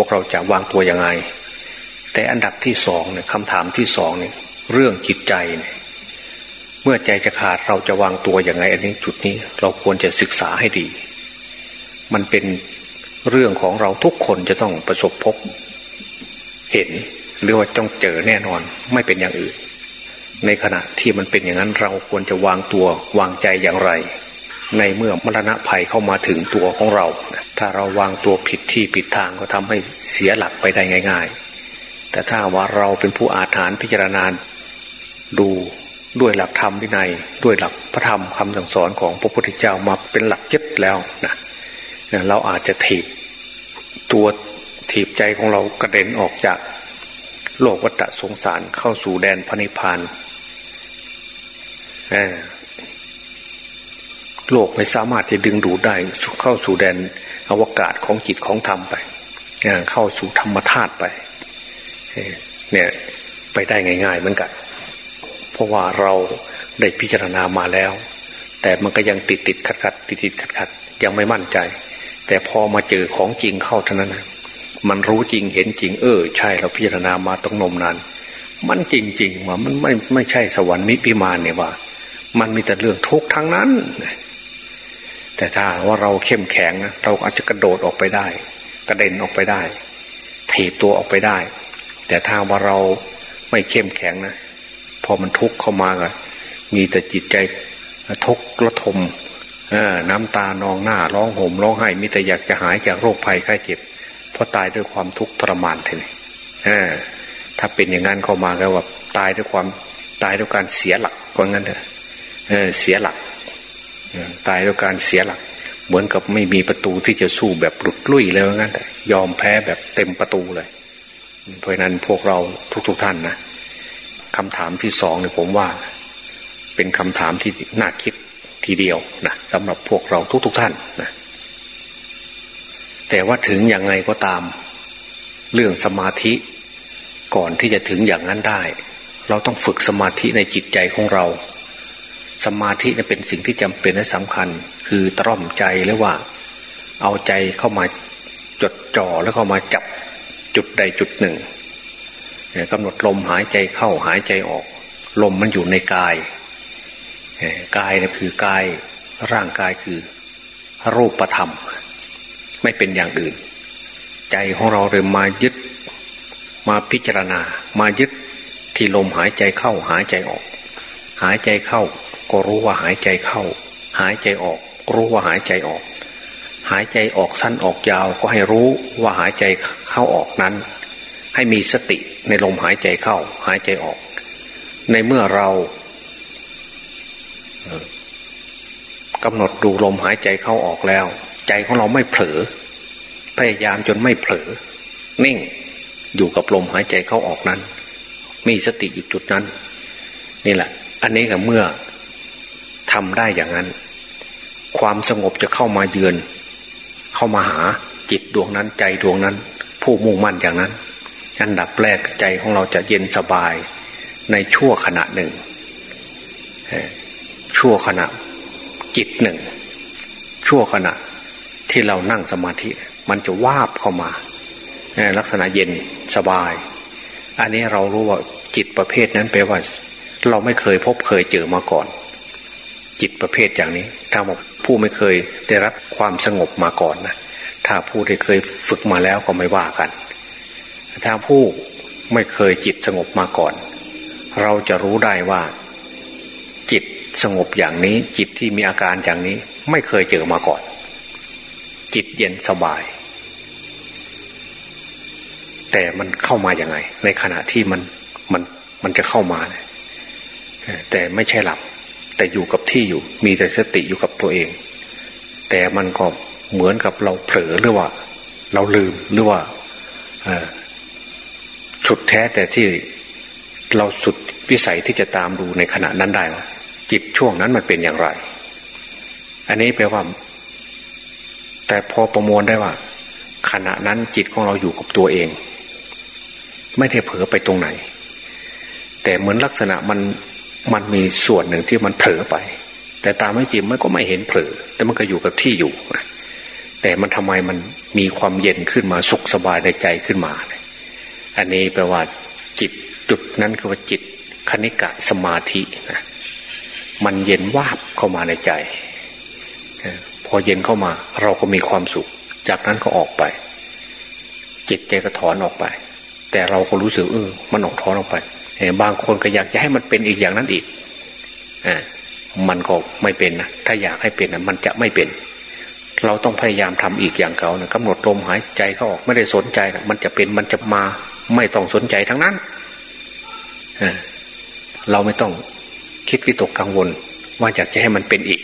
Speaker 1: วกเราจะวางตัวยังไง แต่อันดับที่สองเนี่ยคำถามที่สองเนี่ยเรื่องจิตใจเนี่ยเมื่อใจจะขาดเราจะวางตัวยังไง อันนี้จุดนี้เราควรจะศึกษาให้ดี มันเป็นเรื่องของเราทุกคนจะต้องประสบพบ เห็นหรือว่าต้องเจอแน่นอน ไม่เป็นอย่างอื่น ในขณะที่มันเป็นอย่างนั้นเราควรจะวางตัววางใจอย่างไร ในเมื่อมรณะภัยเข้ามาถึงตัวของเรา ถ้าเราวางตัวผิดที่ผิดทางก็ทำให้เสียหลักไปได้ง่าย ๆ แต่ถ้าว่าเราเป็นผู้อาถรรพ์พิจารณาดูด้วยหลักธรรมวินัยด้วยหลักพระธรรมคำสั่งสอนของพระพุทธเจ้ามาเป็นหลักยึดแล้วนะเราอาจจะถีบตัวถีบใจของเรากระเด็นออกจากโลกวัฏสงสารเข้าสู่แดนพระนิพพานโลกไม่สามารถจะดึงดูดได้เข้าสู่แดน อวกาศของจิตของธรรมไปเข้าสู่ธรรมธาตุไปเนี่ยไปได้ง่าย ๆ เหมือนกัน เพราะว่าเราได้พิจารณามาแล้ว แต่มันก็ยังติดติดขัดขัดติดติดขัดขัดยังไม่มั่นใจ แต่พอมาเจอของจริงเข้าเท่านั้นนะมันรู้จริงเห็นจริง เออ ใช่เราพิจารณามาต้องนมนานมันจริงๆว่ามันไม่ไม่ใช่สวรรค์นิพพานเนี่ยว่า มันมีแต่เรื่องทุกข์ทั้งนั้น แต่ถ้าว่าเราเข้มแข็งนะเราอาจจะกระโดดออกไปได้ กระเด็นออกไปได้ถีบตัวออกไปได้ แต่ถ้าว่าเราไม่เข้มแข็งนะพอมันทุกข์เข้ามาก็มีแต่จิตใจทุกข์ระทมน้ำตานองหน้าร้องห่มร้องไห้มีแต่อยากจะหายจากโรคภัยไข้เจ็บเพราะตายด้วยความทุกข์ทรมานทีนี้ถ้าเป็นอย่างนั้นเข้ามาก็ว่าตายด้วยความตายด้วยการเสียหลักว่างั้นเถอะเสียหลัก ตายด้วยการเสียหลัก เหมือนกับไม่มีประตูที่จะสู้แบบหลุดลุ่ยเลยงั้นยอมแพ้แบบเต็มประตูเลย เพราะนั้นพวกเราทุกๆทท่านนะคำถามที่สองเนี่ยผมว่า เป็นคำถามที่น่าคิดทีเดียวนะสำหรับพวกเราทุกๆทท่านนะแต่ว่าถึงอย่างไงก็ตาม เรื่องสมาธิก่อนที่จะถึงอย่างนั้นได้ เราต้องฝึกสมาธิในจิตใจของเรา สมาธิเป็นสิ่งที่จำเป็นและสำคัญ คือตร่อมใจหรือว่า เอาใจเข้ามาจดจ่อแล้วเข้ามาจับจุดใดจุดหนึ่งกำหนดลมหายใจเข้าหายใจออก ลมมันอยู่ในกายกายนะคือกายร่างกายคือรูปธรรม ไม่เป็นอย่างอื่น ใจของเราเลยมายึดมาพิจารณา มายึดที่ลมหายใจเข้าหายใจออก หายใจเข้า ก็รู้ว่าหายใจเข้า หายใจออก รู้ว่าหายใจออก หายใจออกสั้นออกยาวก็ให้รู้ว่าหายใจเข้าออกนั้น ให้มีสติในลมหายใจเข้า หายใจออก ในเมื่อเรากำหนดดูลมหายใจเข้าออกแล้ว ใจของเราไม่เผลอ พยายามจนไม่เผลอ นิ่งอยู่กับลมหายใจเข้าออกนั้น มีสติอยู่จุดนั้น นี่แหละ อันนี้กับเมื่อ ทำได้อย่างนั้น ความสงบจะเข้ามาเยือน เข้ามาหาจิตดวงนั้นใจดวงนั้น ผู้มุ่งมั่นอย่างนั้น อันดับแรกใจของเราจะเย็นสบายในชั่วขณะหนึ่ง ชั่วขณะจิตหนึ่ง ชั่วขณะที่เรานั่งสมาธิ มันจะวาบเข้ามา ลักษณะเย็นสบาย อันนี้เรารู้ว่าจิตประเภทนั้นแปลว่า เราไม่เคยพบเคยเจอมาก่อน จิตประเภทอย่างนี้ ถ้าผู้ไม่เคยได้รับความสงบมาก่อนนะถ้าผู้ที่เคยฝึกมาแล้วก็ไม่ว่ากัน ถ้าผู้ไม่เคยจิตสงบมาก่อน เราจะรู้ได้ว่า จิตสงบอย่างนี้ จิตที่มีอาการอย่างนี้ ไม่เคยเจอมาก่อน จิตเย็นสบาย แต่มันเข้ามาอย่างไง ในขณะที่มันมันมันจะเข้ามา แต่ไม่ใช่หลับ แต่อยู่กับที่อยู่ มีแต่สติอยู่กับตัวเอง แต่มันก็เหมือนกับเราเผลอหรือว่า เราลืมหรือว่าสุดแท้แต่ที่เราสุดวิสัยที่จะตามดูในขณะนั้นได้ว่าจิตช่วงนั้นมันเป็นอย่างไร อันนี้แปลว่า แต่พอประมวลได้ว่า ขณะนั้นจิตของเราอยู่กับตัวเอง ไม่ได้เผลอไปตรงไหน แต่เหมือนลักษณะมัน มันมีส่วนหนึ่งที่มันเผลอไป แต่ตามไม่จริงมันก็ไม่เห็นเผลอแต่มันก็อยู่กับที่อยู่แต่มันทำไมมันมีความเย็นขึ้นมาสุขสบายในใจขึ้นมา อันนี้แปลว่าจิตจุดนั้นคือว่าจิตคณิกะสมาธินะมันเย็นวาบเข้ามาในใจ พอเย็นเข้ามาเราก็มีความสุข จากนั้นก็ออกไป จิตใจก็ถอนออกไป แต่เราก็รู้สึกเออมันออกท้อนออกไป บางคนก็อยากจะให้มันเป็นอีกอย่างนั้นอีกอมันก็ไม่เป็นนะถ้าอยากให้เป็นนะมันจะไม่เป็น เราต้องพยายามทำอีกอย่างเก่านะกำหนดลมหายใจเขาออกไม่ได้สนใจนะมันจะเป็นมันจะมาไม่ต้องสนใจทั้งนั้นเราไม่ต้องคิดวิตกกังวล ว่าอยากจะให้มันเป็นอีก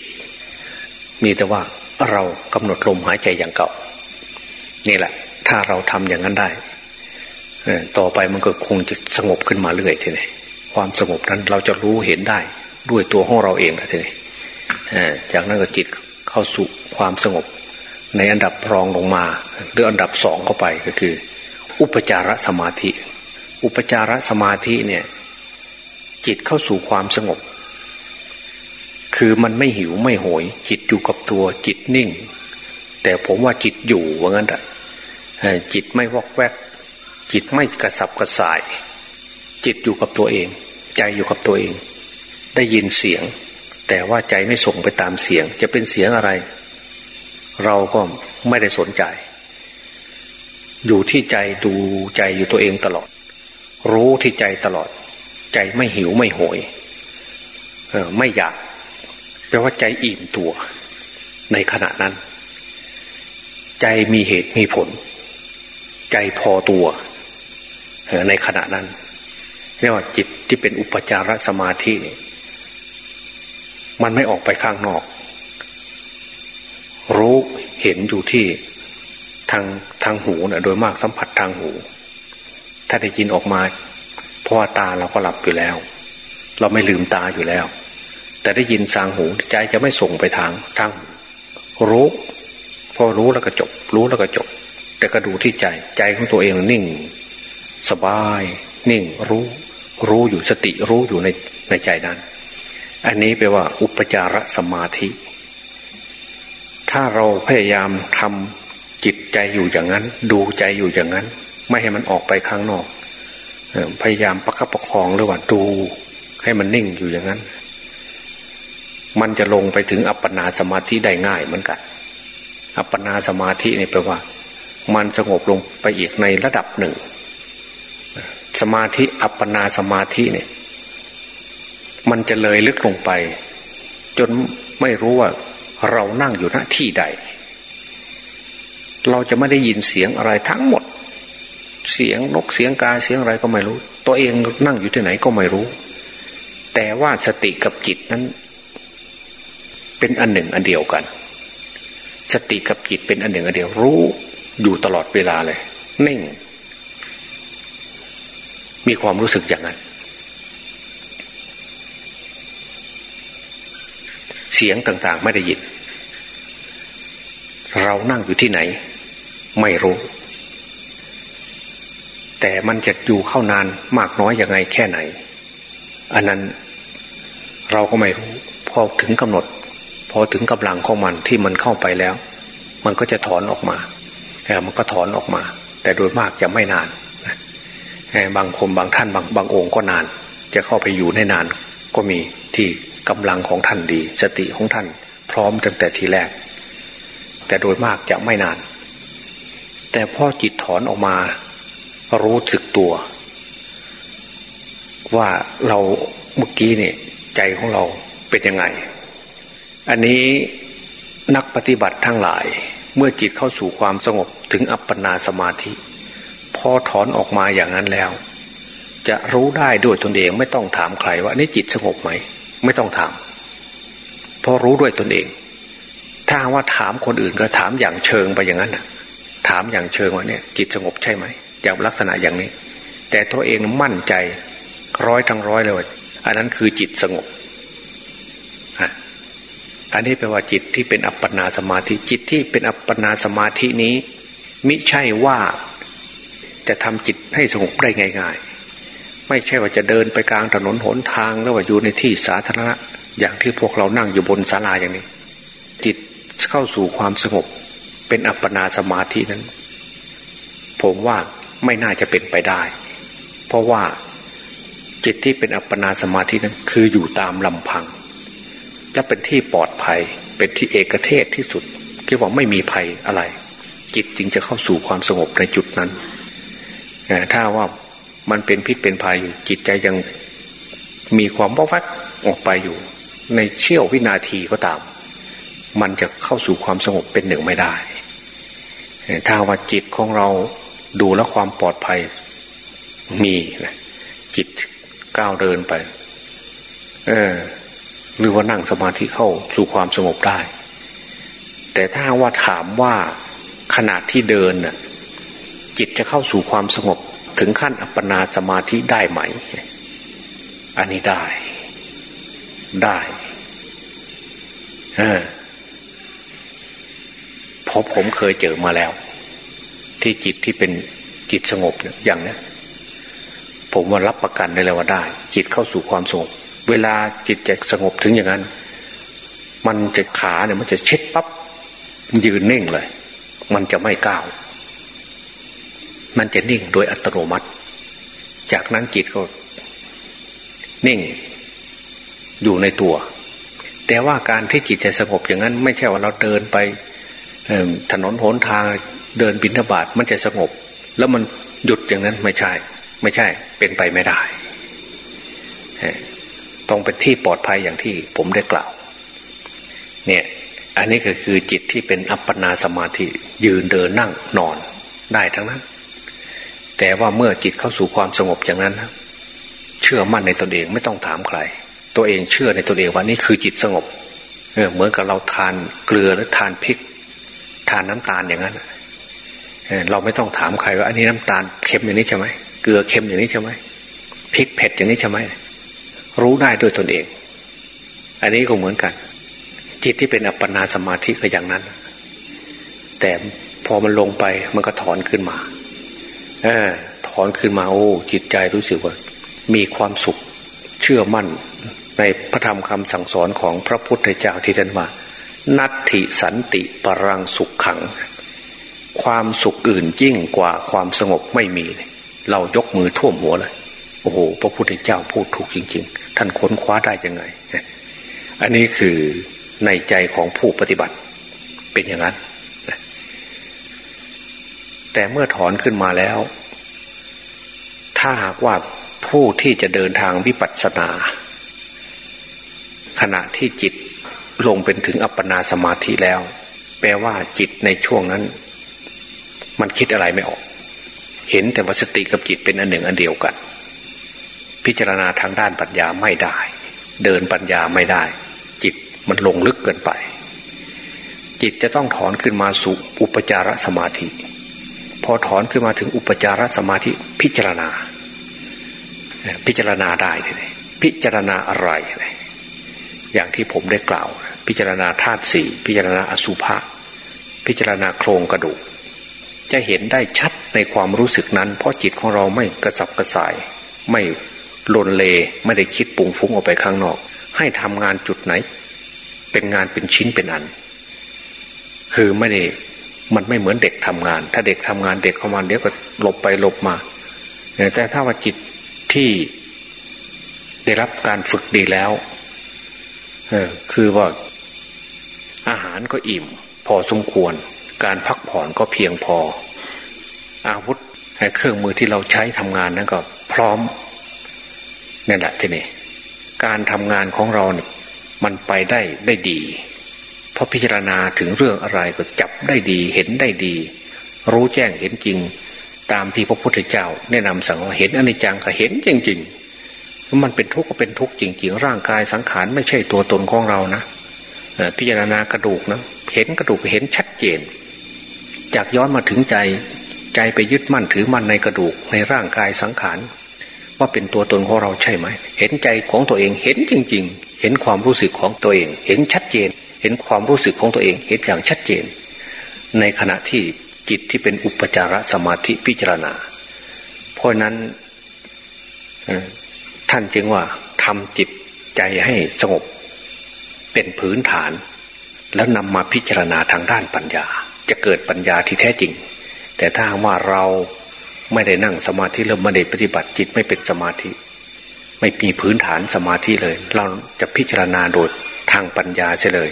Speaker 1: มีแต่ว่าเรากำหนดลมหายใจอย่างเก่า นี่แหละ ถ้าเราทำอย่างนั้นได้ ต่อไปมันก็คงจะสงบขึ้นมาเรื่อยทีนี้ความสงบนั้นเราจะรู้เห็นได้ด้วยตัวของเราเองทีนี้จากนั้นก็จิตเข้าสู่ความสงบ ในอันดับรองลงมาหรืออันดับสองเข้าไปก็คือ อุปจารสมาธิ อุปจารสมาธิเนี่ย จิตเข้าสู่ความสงบ คือมันไม่หิวไม่โหย จิตอยู่กับตัวจิตนิ่ง แต่ผมว่าจิตอยู่ว่างั้นแต่จิตไม่วอกแวก จิตไม่กระสับกระส่าย จิตอยู่กับตัวเอง ใจอยู่กับตัวเอง ได้ยินเสียง แต่ว่าใจไม่ส่งไปตามเสียง จะเป็นเสียงอะไร เราก็ไม่ได้สนใจ อยู่ที่ใจดูใจอยู่ตัวเองตลอด รู้ที่ใจตลอด ใจไม่หิวไม่โหยเออไม่อยากแปลว่าใจอิ่มตัว ในขณะนั้น ใจมีเหตุมีผล ใจพอตัว ในขณะนั้นเรียกว่าจิตที่เป็นอุปจารสมาธินี่มันไม่ออกไปข้างนอก รู้เห็นอยู่ที่ทางทางหูนะโดยมากสัมผัสทางหู ถ้าได้ยินออกมาเพราะว่าตาเราก็หลับอยู่แล้ว เราไม่ลืมตาอยู่แล้ว แต่ได้ยินสางหูใจจะไม่ส่งไปทางทางรู้พอรู้แล้วก็จบ รู้แล้วก็จบ แต่ก็ดูที่ใจใจของตัวเองนิ่ง สบายนิ่งรู้ รู้อยู่สติรู้อยู่ในในใจนั้น อันนี้แปลว่า อุปจารสมาธิ ถ้าเราพยายามทำจิตใจอยู่อย่างนั้น ดูใจอยู่อย่างนั้น ไม่ให้มันออกไปข้างนอก พยายามประคับประคองหรือว่าดู ให้มันนิ่งอยู่อย่างนั้น มันจะลงไปถึงอัปปนาสมาธิได้ง่ายเหมือนกัน อัปปนาสมาธินี่แปลว่า มันสงบลงไปอีกในระดับหนึ่ง สมาธิอัปปนาสมาธิเนี่ย มันจะเลยลึกลงไป จนไม่รู้ว่าเรานั่งอยู่ณที่ใด เราจะไม่ได้ยินเสียงอะไรทั้งหมด เสียงนกเสียงกาเสียงอะไรก็ไม่รู้ ตัวเองนั่งอยู่ที่ไหนก็ไม่รู้ แต่ว่าสติกับจิตนั้น เป็นอันหนึ่งอันเดียวกัน สติกับจิตเป็นอันหนึ่งอันเดียวรู้อยู่ตลอดเวลาเลยนิ่ง มีความรู้สึกอย่างนั้น เสียงต่างๆไม่ได้ยิน เรานั่งอยู่ที่ไหน ไม่รู้ แต่มันจะอยู่เข้านานมากน้อยยังไงแค่ไหน อันนั้นเราก็ไม่รู้ พอถึงกำหนด พอถึงกำลังของมันที่มันเข้าไปแล้ว มันก็จะถอนออกมาแต่มันก็ถอนออกมา แต่โดยมากจะไม่นาน บางคนบางท่านบางบางองค์ก็นาน จะเข้าไปอยู่ในนานก็มีที่กำลังของท่านดี สติของท่าน พร้อมตั้งแต่ทีแรก แต่โดยมากจะไม่นาน แต่พอจิตถอนออกมารู้สึกตัว ว่าเราเมื่อกี้เนี่ยใจของเราเป็นยังไง อันนี้นักปฏิบัติทั้งหลาย เมื่อจิตเข้าสู่ความสงบถึงอัปปนาสมาธิ อถอนออกมาอย่างนั้นแล้ว จะรู้ได้ด้วยตนเองไม่ต้องถามใครว่านี่จิตสงบไหม ไม่ต้องถามเพราะรู้ด้วยตนเอง ถ้าว่าถามคนอื่นก็ถามอย่างเชิงไปอย่างนั้นถามอย่างเชิงว่าเนี่ยจิตสงบใช่ไหมอย่างลักษณะอย่างนี้ แต่ตัวเองมั่นใจร้อยทั้งร้อยเลยอันนั้นคือจิตสงบอันนี้แปลว่าจิตที่เป็นอัปปนาสมาธิจิตที่เป็นอัปปนาสมาธินี้ มิใช่ว่า จะทำจิตให้สงบได้ง่าย ๆ ไม่ใช่ว่าจะเดินไปกลางถนนหนทางแล้วว่าอยู่ในที่สาธารณะ อย่างที่พวกเรานั่งอยู่บนศาลาอย่างนี้ จิตเข้าสู่ความสงบ เป็นอัปปนาสมาธินั้น ผมว่าไม่น่าจะเป็นไปได้ เพราะว่าจิตที่เป็นอัปปนาสมาธินั้น คืออยู่ตามลำพัง และเป็นที่ปลอดภัยเป็นที่เอกเทศที่สุดคือว่าไม่มีภัยอะไร จิตจึงจะเข้าสู่ความสงบในจุดนั้น ถ้าว่ามันเป็นพิษเป็นภัยอยู่จิตใจยังมีความวัวัดออกไปอยู่ ในเชี่ยววินาทีก็ตาม มันจะเข้าสู่ความสงบเป็นหนึ่งไม่ได้ ถ้าว่าจิตของเราดูแลความปลอดภัยมีจิตก้าวเดินไป เออ หรือว่านั่งสมาธิเข้าสู่ความสงบได้ แต่ถ้าว่าถามว่าขณะที่เดินน่ะ จิตจะเข้าสู่ความสงบถึงขั้นอัปปนาสมาธิได้ไหม อันนี้ได้ ได้เออพบผมเคยเจอมาแล้ว ที่จิตที่เป็นจิตสงบอย่างนี้ผมว่ารับประกันได้เลยว่าได้ จิตเข้าสู่ความสงบ เวลาจิตจะสงบถึงอย่างนั้น มันจะขาเนี่ยมันจะเช็ดปับ๊บยืนนิ่งเลย มันจะไม่ก้าว มันจะนิ่งโดยอัตโนมัติ จากนั้นจิตก็ นิ่ง อยู่ในตัว แต่ว่าการที่จิตจะสงบอย่างนั้น ไม่ใช่ว่าเราเดินไปถนนหนทางเดินบินทบาทมันจะสงบ แล้วมันหยุดอย่างนั้นไม่ใช่ ไม่ใช่ เป็นไปไม่ได้ต้องเป็นที่ปลอดภัยอย่างที่ผมได้กล่าว เนี่ย อันนี้ก็คือจิตที่เป็นอัปปนาสมาธิ ยืนเดินนั่งนอนได้ทั้งนั้น แต่ว่าเมื่อจิตเข้าสู่ความสงบอย่างนั้นนะเชื่อมั่นในตนเองไม่ต้องถามใคร ตัวเองเชื่อในตนเองว่านี่คือจิตสงบเออเหมือนกับเราทานเกลือหรือทานพริก ทานน้ำตาลอย่างนั้นเเราไม่ต้องถามใครว่าอันนี้น้ำตาลเค็มอย่างนี้ใช่ไหมเกลือเค็มอย่างนี้ใช่ไหมพริกเผ็ดอย่างนี้ใช่ไหมรู้ได้ด้วยตนเอง อันนี้ก็เหมือนกัน จิตที่เป็นอัปปนาสมาธิก็อย่างนั้น แต่พอมันลงไปมันก็ถอนขึ้นมา อถอนขึ้นมาโอ้จิตใจรู้สึกว่า มีความสุขเชื่อมั่นในพระธรรมคำสั่งสอนของพระพุทธเจ้าที่ท่านว่านัตถิสันติปรังสุขขัง ความสุขอื่นยิ่งกว่าความสงบไม่มี เรายกมือท่วมหัวเลย โอ้โห พระพุทธเจ้าพูดถูกจริง ๆ ท่านค้นคว้าได้ยังไง อันนี้คือในใจของผู้ปฏิบัติ เป็นอย่างนั้น แต่เมื่อถอนขึ้นมาแล้ว ถ้าหากว่าผู้ที่จะเดินทางวิปัสสนา ขณะที่จิตลงเป็นถึงอัปปนาสมาธิแล้ว แปลว่าจิตในช่วงนั้น มันคิดอะไรไม่ออก เห็นแต่ว่าสติกับจิตเป็นอันหนึ่งอันเดียวกัน พิจารณาทางด้านปัญญาไม่ได้ เดินปัญญาไม่ได้ จิตมันลงลึกเกินไป จิตจะต้องถอนขึ้นมาสู่อุปจารสมาธิ พอถอนขึ้นมาถึงอุปจารสมาธิพิจารณา พิจารณาได้เลยพิจารณาอะไร อย่างที่ผมได้กล่าว พิจารณาธาตุสี่พิจารณาอสุภะพิจารณาโครงกระดูก จะเห็นได้ชัดในความรู้สึกนั้น เพราะจิตของเราไม่กระสับกระส่าย ไม่ลนเลไม่ได้คิดปุงฟุ้งออกไปข้างนอก ให้ทำงานจุดไหน เป็นงานเป็นชิ้นเป็นอัน คือไม่ได้ มันไม่เหมือนเด็กทำงาน ถ้าเด็กทำงานเด็กเข้ามาเดี๋ยวก็หลบไปหลบมา แต่ถ้าว่าจิตที่ได้รับการฝึกดีแล้วเออคือว่าอาหารก็อิ่ม พอสมควร การพักผ่อนก็เพียงพอ อาวุธเครื่องมือที่เราใช้ทำงานนั้นก็พร้อมนี่แหละทีนี้การทำงานของเราเนี่ยมันไปได้ได้ดี เพราะพิจารณาถึงเรื่องอะไรก็จับได้ดีเห็นได้ดี รู้แจ้งเห็นจริง ตามที่พระพุทธเจ้า แนะนำสั่งว่าเห็นอนิจจังก็เห็นจริง ๆ มันเป็นทุกข์ก็เป็นทุกข์จริง ๆ ร่างกายสังขารไม่ใช่ตัวตนของเรานะพิจารณากระดูกนะเห็นกระดูกเห็นชัดเจน จากย้อนมาถึงใจใจไปยึดมั่นถือมั่นในกระดูกในร่างกายสังขารว่าเป็นตัวตนของเราใช่ไหม เห็นใจของตัวเองเห็นจริง ๆ เห็นความรู้สึกของตัวเอง เห็นชัดเจน ห็นความรู้สึกของตัวเอง เห็นอย่างชัดเจน ในขณะที่จิตที่เป็นอุปจารสมาธิพิจารณา เพราะนั้นท่านจึงว่าทำจิตใจให้สงบ เป็นพื้นฐาน แล้วนำมาพิจารณาทางด้านปัญญา จะเกิดปัญญาที่แท้จริง แต่ถ้าว่าเราไม่ได้นั่งสมาธิแล้วไม่ได้ปฏิบัติจิตไม่เป็นสมาธิ ไม่มีพื้นฐานสมาธิเลย เราจะพิจารณาโดยทางปัญญาเฉลย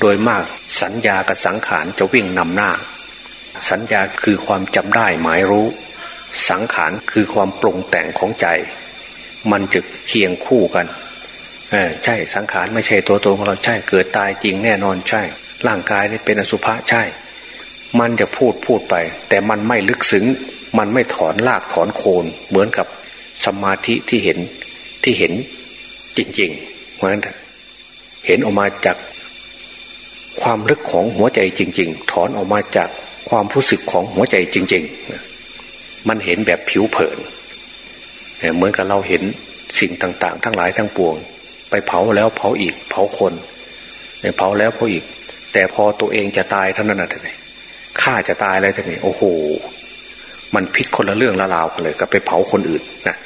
Speaker 1: โดยมากสัญญากับสังขารจะวิ่งนำหน้า สัญญาคือความจำได้หมายรู้ สังขารคือความปรุงแต่งของใจ มันจะเคียงคู่กันใช่สังขารไม่ใช่ตัวตนของเราใช่เกิดตายจริงแน่นอนใช่ ร่างกายนี่เป็นอสุภะใช่ มันจะพูดพูดไป แต่มันไม่ลึกซึ้งมันไม่ถอนลากถอนโคนเหมือนกับสมาธิที่เห็นที่เห็นจริงๆ เหมือนเห็นออกมาจาก ความลึกของหัวใจจริง ๆ ถอนออกมาจากความรู้สึกของหัวใจจริง ๆ มันเห็นแบบผิวเผิน เหมือนกับเราเห็นสิ่งต่างๆ ทั้งหลายทั้งปวง ไปเผาแล้วเผาอีก เผาคนเผาแล้วเผาอีก แต่พอตัวเองจะตายเท่านั้นนะท่านข้าจะตายอะไรท่านนี่โอ้โห มันพิษคนละเรื่องละราวกันเลยกับไปเผาคนอื่นนะ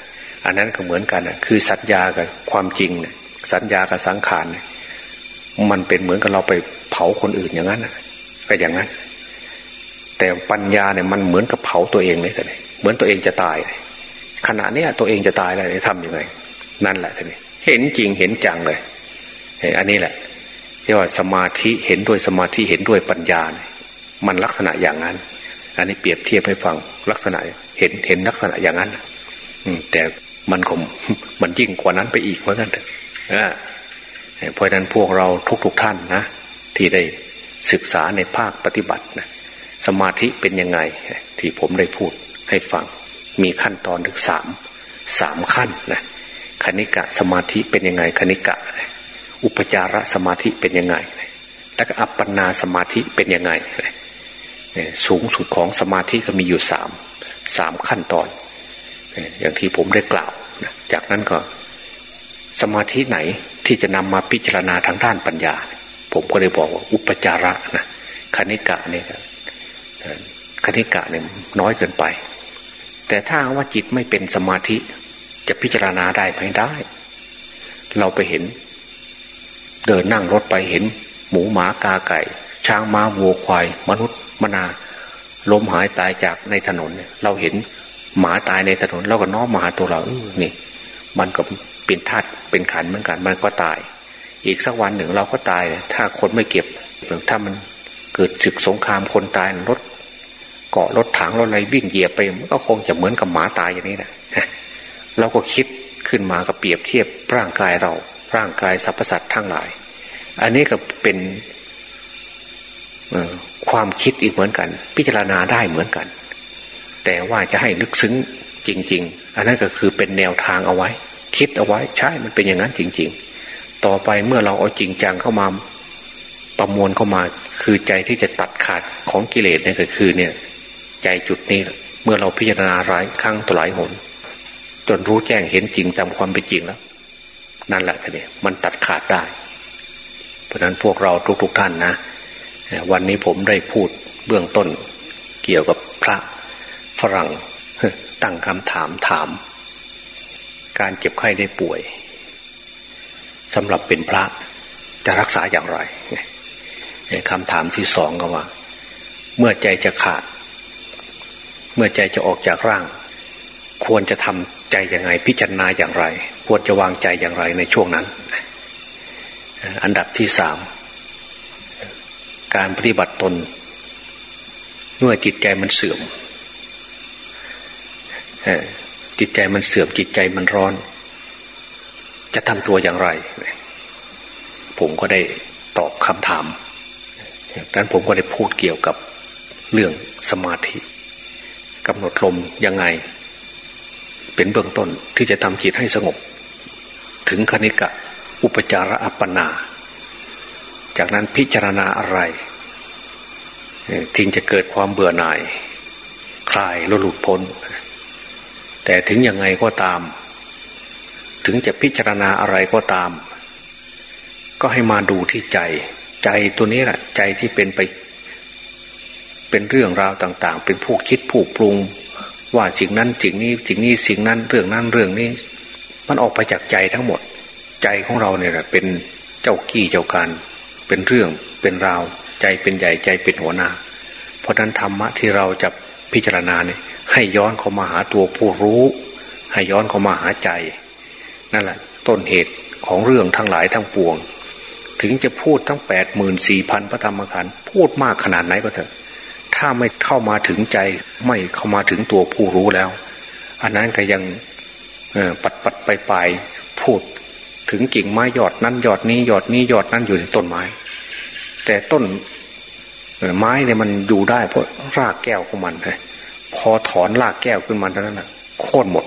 Speaker 1: อันนั้นก็เหมือนกันนะคือสัญญากับความจริงนี่ยสัญญากับสังขารนี่ยมันเป็นเหมือนกับเราไป ผาคนอื่นอย่างนั้นก็อย่างนั้น แต่ปัญญาเนี่ยมันเหมือนกับเผาตัวเองเลยแต่เหมือนตัวเองจะตาย ขณะนี้ตัวเองจะตายแล้วทำยังไง นั่นแหละท่านเห็นจริงเห็นจังเลยอันนี้แหละที่ว่าสมาธิเห็นด้วยสมาธิเห็นด้วยปัญญาเนี่ยมันลักษณะอย่างนั้น อันนี้เปรียบเทียบให้ฟังลักษณะเห็นเห็นลักษณะอย่างนั้นแต่มันคงมันยิ่งกว่านั้นไปอีกเหมือนกันเพราะนั้นพวกเราทุกๆทท่านนะ ที่ได้ศึกษาในภาคปฏิบัตินะสมาธิเป็นยังไงที่ผมได้พูดให้ฟัง มีขั้นตอนถึงสามสามขั้นนะคณิกะสมาธิเป็นยังไงคณิกะ อุปจารสมาธิเป็นยังไง แล้วก็อัปปนาสมาธิเป็นยังไง สูงสุดของสมาธิก็มีอยู่สามสามขั้นตอน อย่างที่ผมได้กล่าว จากนั้นก็ สมาธิไหนที่จะนำมาพิจารณาทางด้านปัญญา ผมก็ได้บอกว่าอุปจาระนะคณิกะเนี่ยคณิกะเนี่ยน้อยเกินไป แต่ถ้าว่าจิตไม่เป็นสมาธิจะพิจารณาได้ไม่ได้ เราไปเห็น เดินนั่งรถไปเห็น หมูหมากาไก่ ช้างม้าวัวควาย มนุษย์มนาล้มหายตายจากในถนนเราเห็นหมาตายในถนนเราก็น้อมมาหาตัวเราเออนี่ มันก็เป็นธาตุเป็นขันเหมือนกัน มันก็ตาย อีกสักวันหนึ่งเราก็ตาย ถ้าคนไม่เก็บถ้ามันเกิดศึกสงครามคนตายรถเกาะรถถังรถอะไรวิ่งเหยียบไปมันก็คงจะเหมือนกับหมาตายอย่างนี้นะเราก็คิดขึ้นมากับเปรียบเทียบร่างกายเรา ร่างกายสรรพสัตว์ทั้งหลาย อันนี้ก็เป็นความคิดอีกเหมือนกัน พิจารณาได้เหมือนกัน แต่ว่าจะให้ลึกซึ้งจริง ๆ อันนั้นก็คือเป็นแนวทางเอาไว้ คิดเอาไว้ใช่มันเป็นอย่างนั้นจริง ๆ ต่อไปเมื่อเราเอาจริงจังเข้ามาประมวลเข้ามาคือใจที่จะตัดขาดของกิเลสเนี่ยก็คือเนี่ย ใจจุดนี้เมื่อเราพิจารณาหลายครั้งต่อหลายหน จนรู้แจ้งเห็นจริงตามความเป็นจริงแล้ว นั่นแหละทีนี้มันตัดขาดได้ เพราะนั้นพวกเราทุกๆทท่านนะ วันนี้ผมได้พูดเบื้องต้น เกี่ยวกับพระฝรั่งตั้งคำถามถาม การเจ็บไข้ได้ป่วย สำหรับเป็นพระจะรักษาอย่างไรคำถามที่สองก็ว่า เมื่อใจจะขาด เมื่อใจจะออกจากร่าง ควรจะทำใจย่างไรพิจารณาอย่างไร ควรจะวางใจอย่างไรในช่วงนั้น อันดับที่สามการปฏิบัติตน เมื่อจิตใจมันเสื่อมจิตใจมันเสื่อมจิตใจมันร้อน จะทำตัวอย่างไร ผมก็ได้ตอบคำถามดังนั้นผมก็ได้พูดเกี่ยวกับเรื่องสมาธิกำหนดลมยังไง เป็นเบื้องต้นที่จะทำจิตให้สงบ ถึงคณิกะอุปจาระอัปปนา จากนั้นพิจารณาอะไรทิ้งจะเกิดความเบื่อหน่าย คลายแลหลุดพ้น แต่ถึงยังไงก็ตาม ถึงจะพิจารณาอะไรก็ตาม ก็ให้มาดูที่ใจ ใจตัวนี้แหละใจที่เป็นไป เป็นเรื่องราวต่าง ๆ เป็นผู้คิดผู้ปรุง ว่าสิ่งนั้นสิ่งนี้สิ่งนี้สิ่งนั้นเรื่องนั้นเรื่องนี้ มันออกไปจากใจทั้งหมด ใจของเราเนี่ยแหละเป็นเจ้ากี้เจ้าการเป็นเรื่องเป็นราวใจเป็นใหญ่ใจเป็นหัวหน้า เพราะนั้นธรรมะที่เราจะพิจารณาเนี่ยให้ย้อนเข้ามาหาตัวผู้รู้ ให้ย้อนเข้ามาหาใจ นั่นแหละ ต้นเหตุของเรื่องทั้งหลายทั้งปวง ถึงจะพูดทั้งแปดหมื่นสี่พันพระธรรมขันธ์พูดมากขนาดไหนก็เถอะ ถ้าไม่เข้ามาถึงใจ ไม่เข้ามาถึงตัวผู้รู้แล้ว อันนั้นก็ยังปัดปัดไปไปพูดถึงกิ่งไม้ยอดนั้นยอดนี้ยอดนี้ยอดนั้นอยู่ในต้นไม้ แต่ต้นไม้เนี่ยมันอยู่ได้เพราะรากแก้วของมันเลยพอถอนรากแก้วขึ้นมาเท่านั้นนะโค่นหมด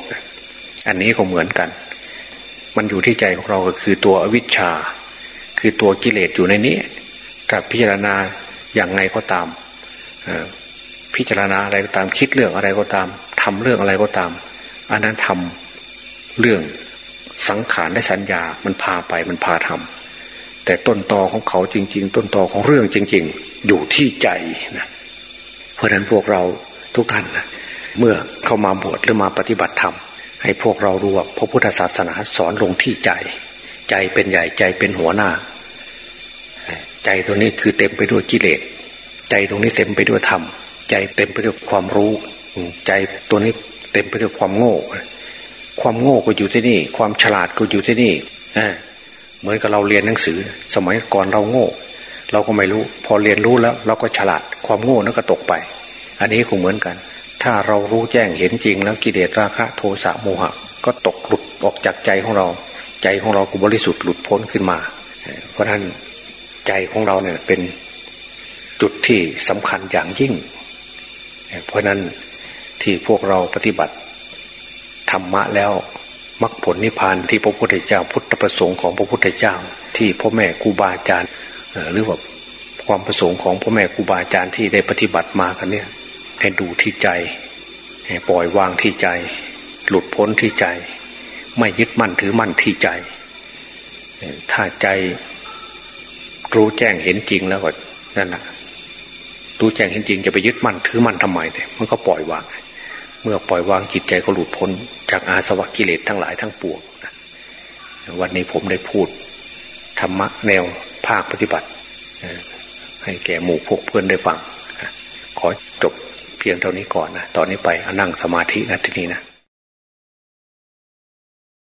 Speaker 1: อันนี้ก็เหมือนกัน มันอยู่ที่ใจของเราก็คือตัวอวิชชา คือตัวกิเลสอยู่ในนี้ถ้าพิจารณาอย่างไงก็ตามพิจารณาอะไรก็ตามคิดเรื่องอะไรก็ตามทำเรื่องอะไรก็ตามอันนั้นทำเรื่องสังขารและสัญญามันพาไปมันพาทำแต่ต้นตอของเขาจริง ๆ ต้นตอของเรื่องจริง ๆ อยู่ที่ใจนะเพราะฉะนั้นพวกเราทุกท่านนะเมื่อเข้ามาบวชหรือมาปฏิบัติธรรม ให้พวกเรารู้ว่าพระพุทธศาสนาสอนลงที่ใจ ใจเป็นใหญ่ใจเป็นหัวหน้า ใจตัวนี้คือเต็มไปด้วยกิเลสใจตรงนี้เต็มไปด้วยธรรมใจเต็มไปด้วยความรู้ใจตัวนี้เต็มไปด้วยความโง่ ความโง่ก็อยู่ที่นี่ ความฉลาดก็อยู่ที่นี่เหมือนกับเราเรียนหนังสือ สมัยก่อนเราโง่ เราก็ไม่รู้ พอเรียนรู้แล้ว เราก็ฉลาด ความโง่นั้นก็ตกไป อันนี้คงเหมือนกัน ถ้าเรารู้แจ้งเห็นจริงแล้วกิเลสราคะโทสะโมหะ ก็ตกหลุดออกจากใจของเรา ใจของเราก็บริสุทธิ์หลุดพ้นขึ้นมา เพราะฉะนั้นใจของเราเนี่ยเป็นจุดที่สำคัญอย่างยิ่ง เพราะนั้นที่พวกเราปฏิบัติธรรมะแล้วมรรคผลนิพพานที่พระพุทธเจ้าพุทธประสงค์ของพระพุทธเจ้า ที่พ่อแม่ครูบาอาจารย์หรือว่าความประสงค์ของพ่อแม่ครูบาอาจารย์ที่ได้ปฏิบัติมากันเนี่ย ให้ดูที่ใจให้ปล่อยวางที่ใจ หลุดพ้นที่ใจ ไม่ยึดมั่นถือมั่นที่ใจ ถ้าใจรู้แจ้งเห็นจริงแล้วก็นั่นแหละรู้แจ้งเห็นจริงจะไปยึดมั่นถือมั่นทำไมเนี่ยมันก็ปล่อยวาง เมื่อปล่อยวางจิตใจก็หลุดพ้น จากอาสวะกิเลสทั้งหลายทั้งปวงวันนี้ผมได้พูดธรรมะแนวภาคปฏิบัติให้แก่หมู่พวกเพื่อนได้ฟังขอจบ เพียงเท่านี้ก่อนนะตอนนี้ไปนั่งสมาธินะที่นี่นะ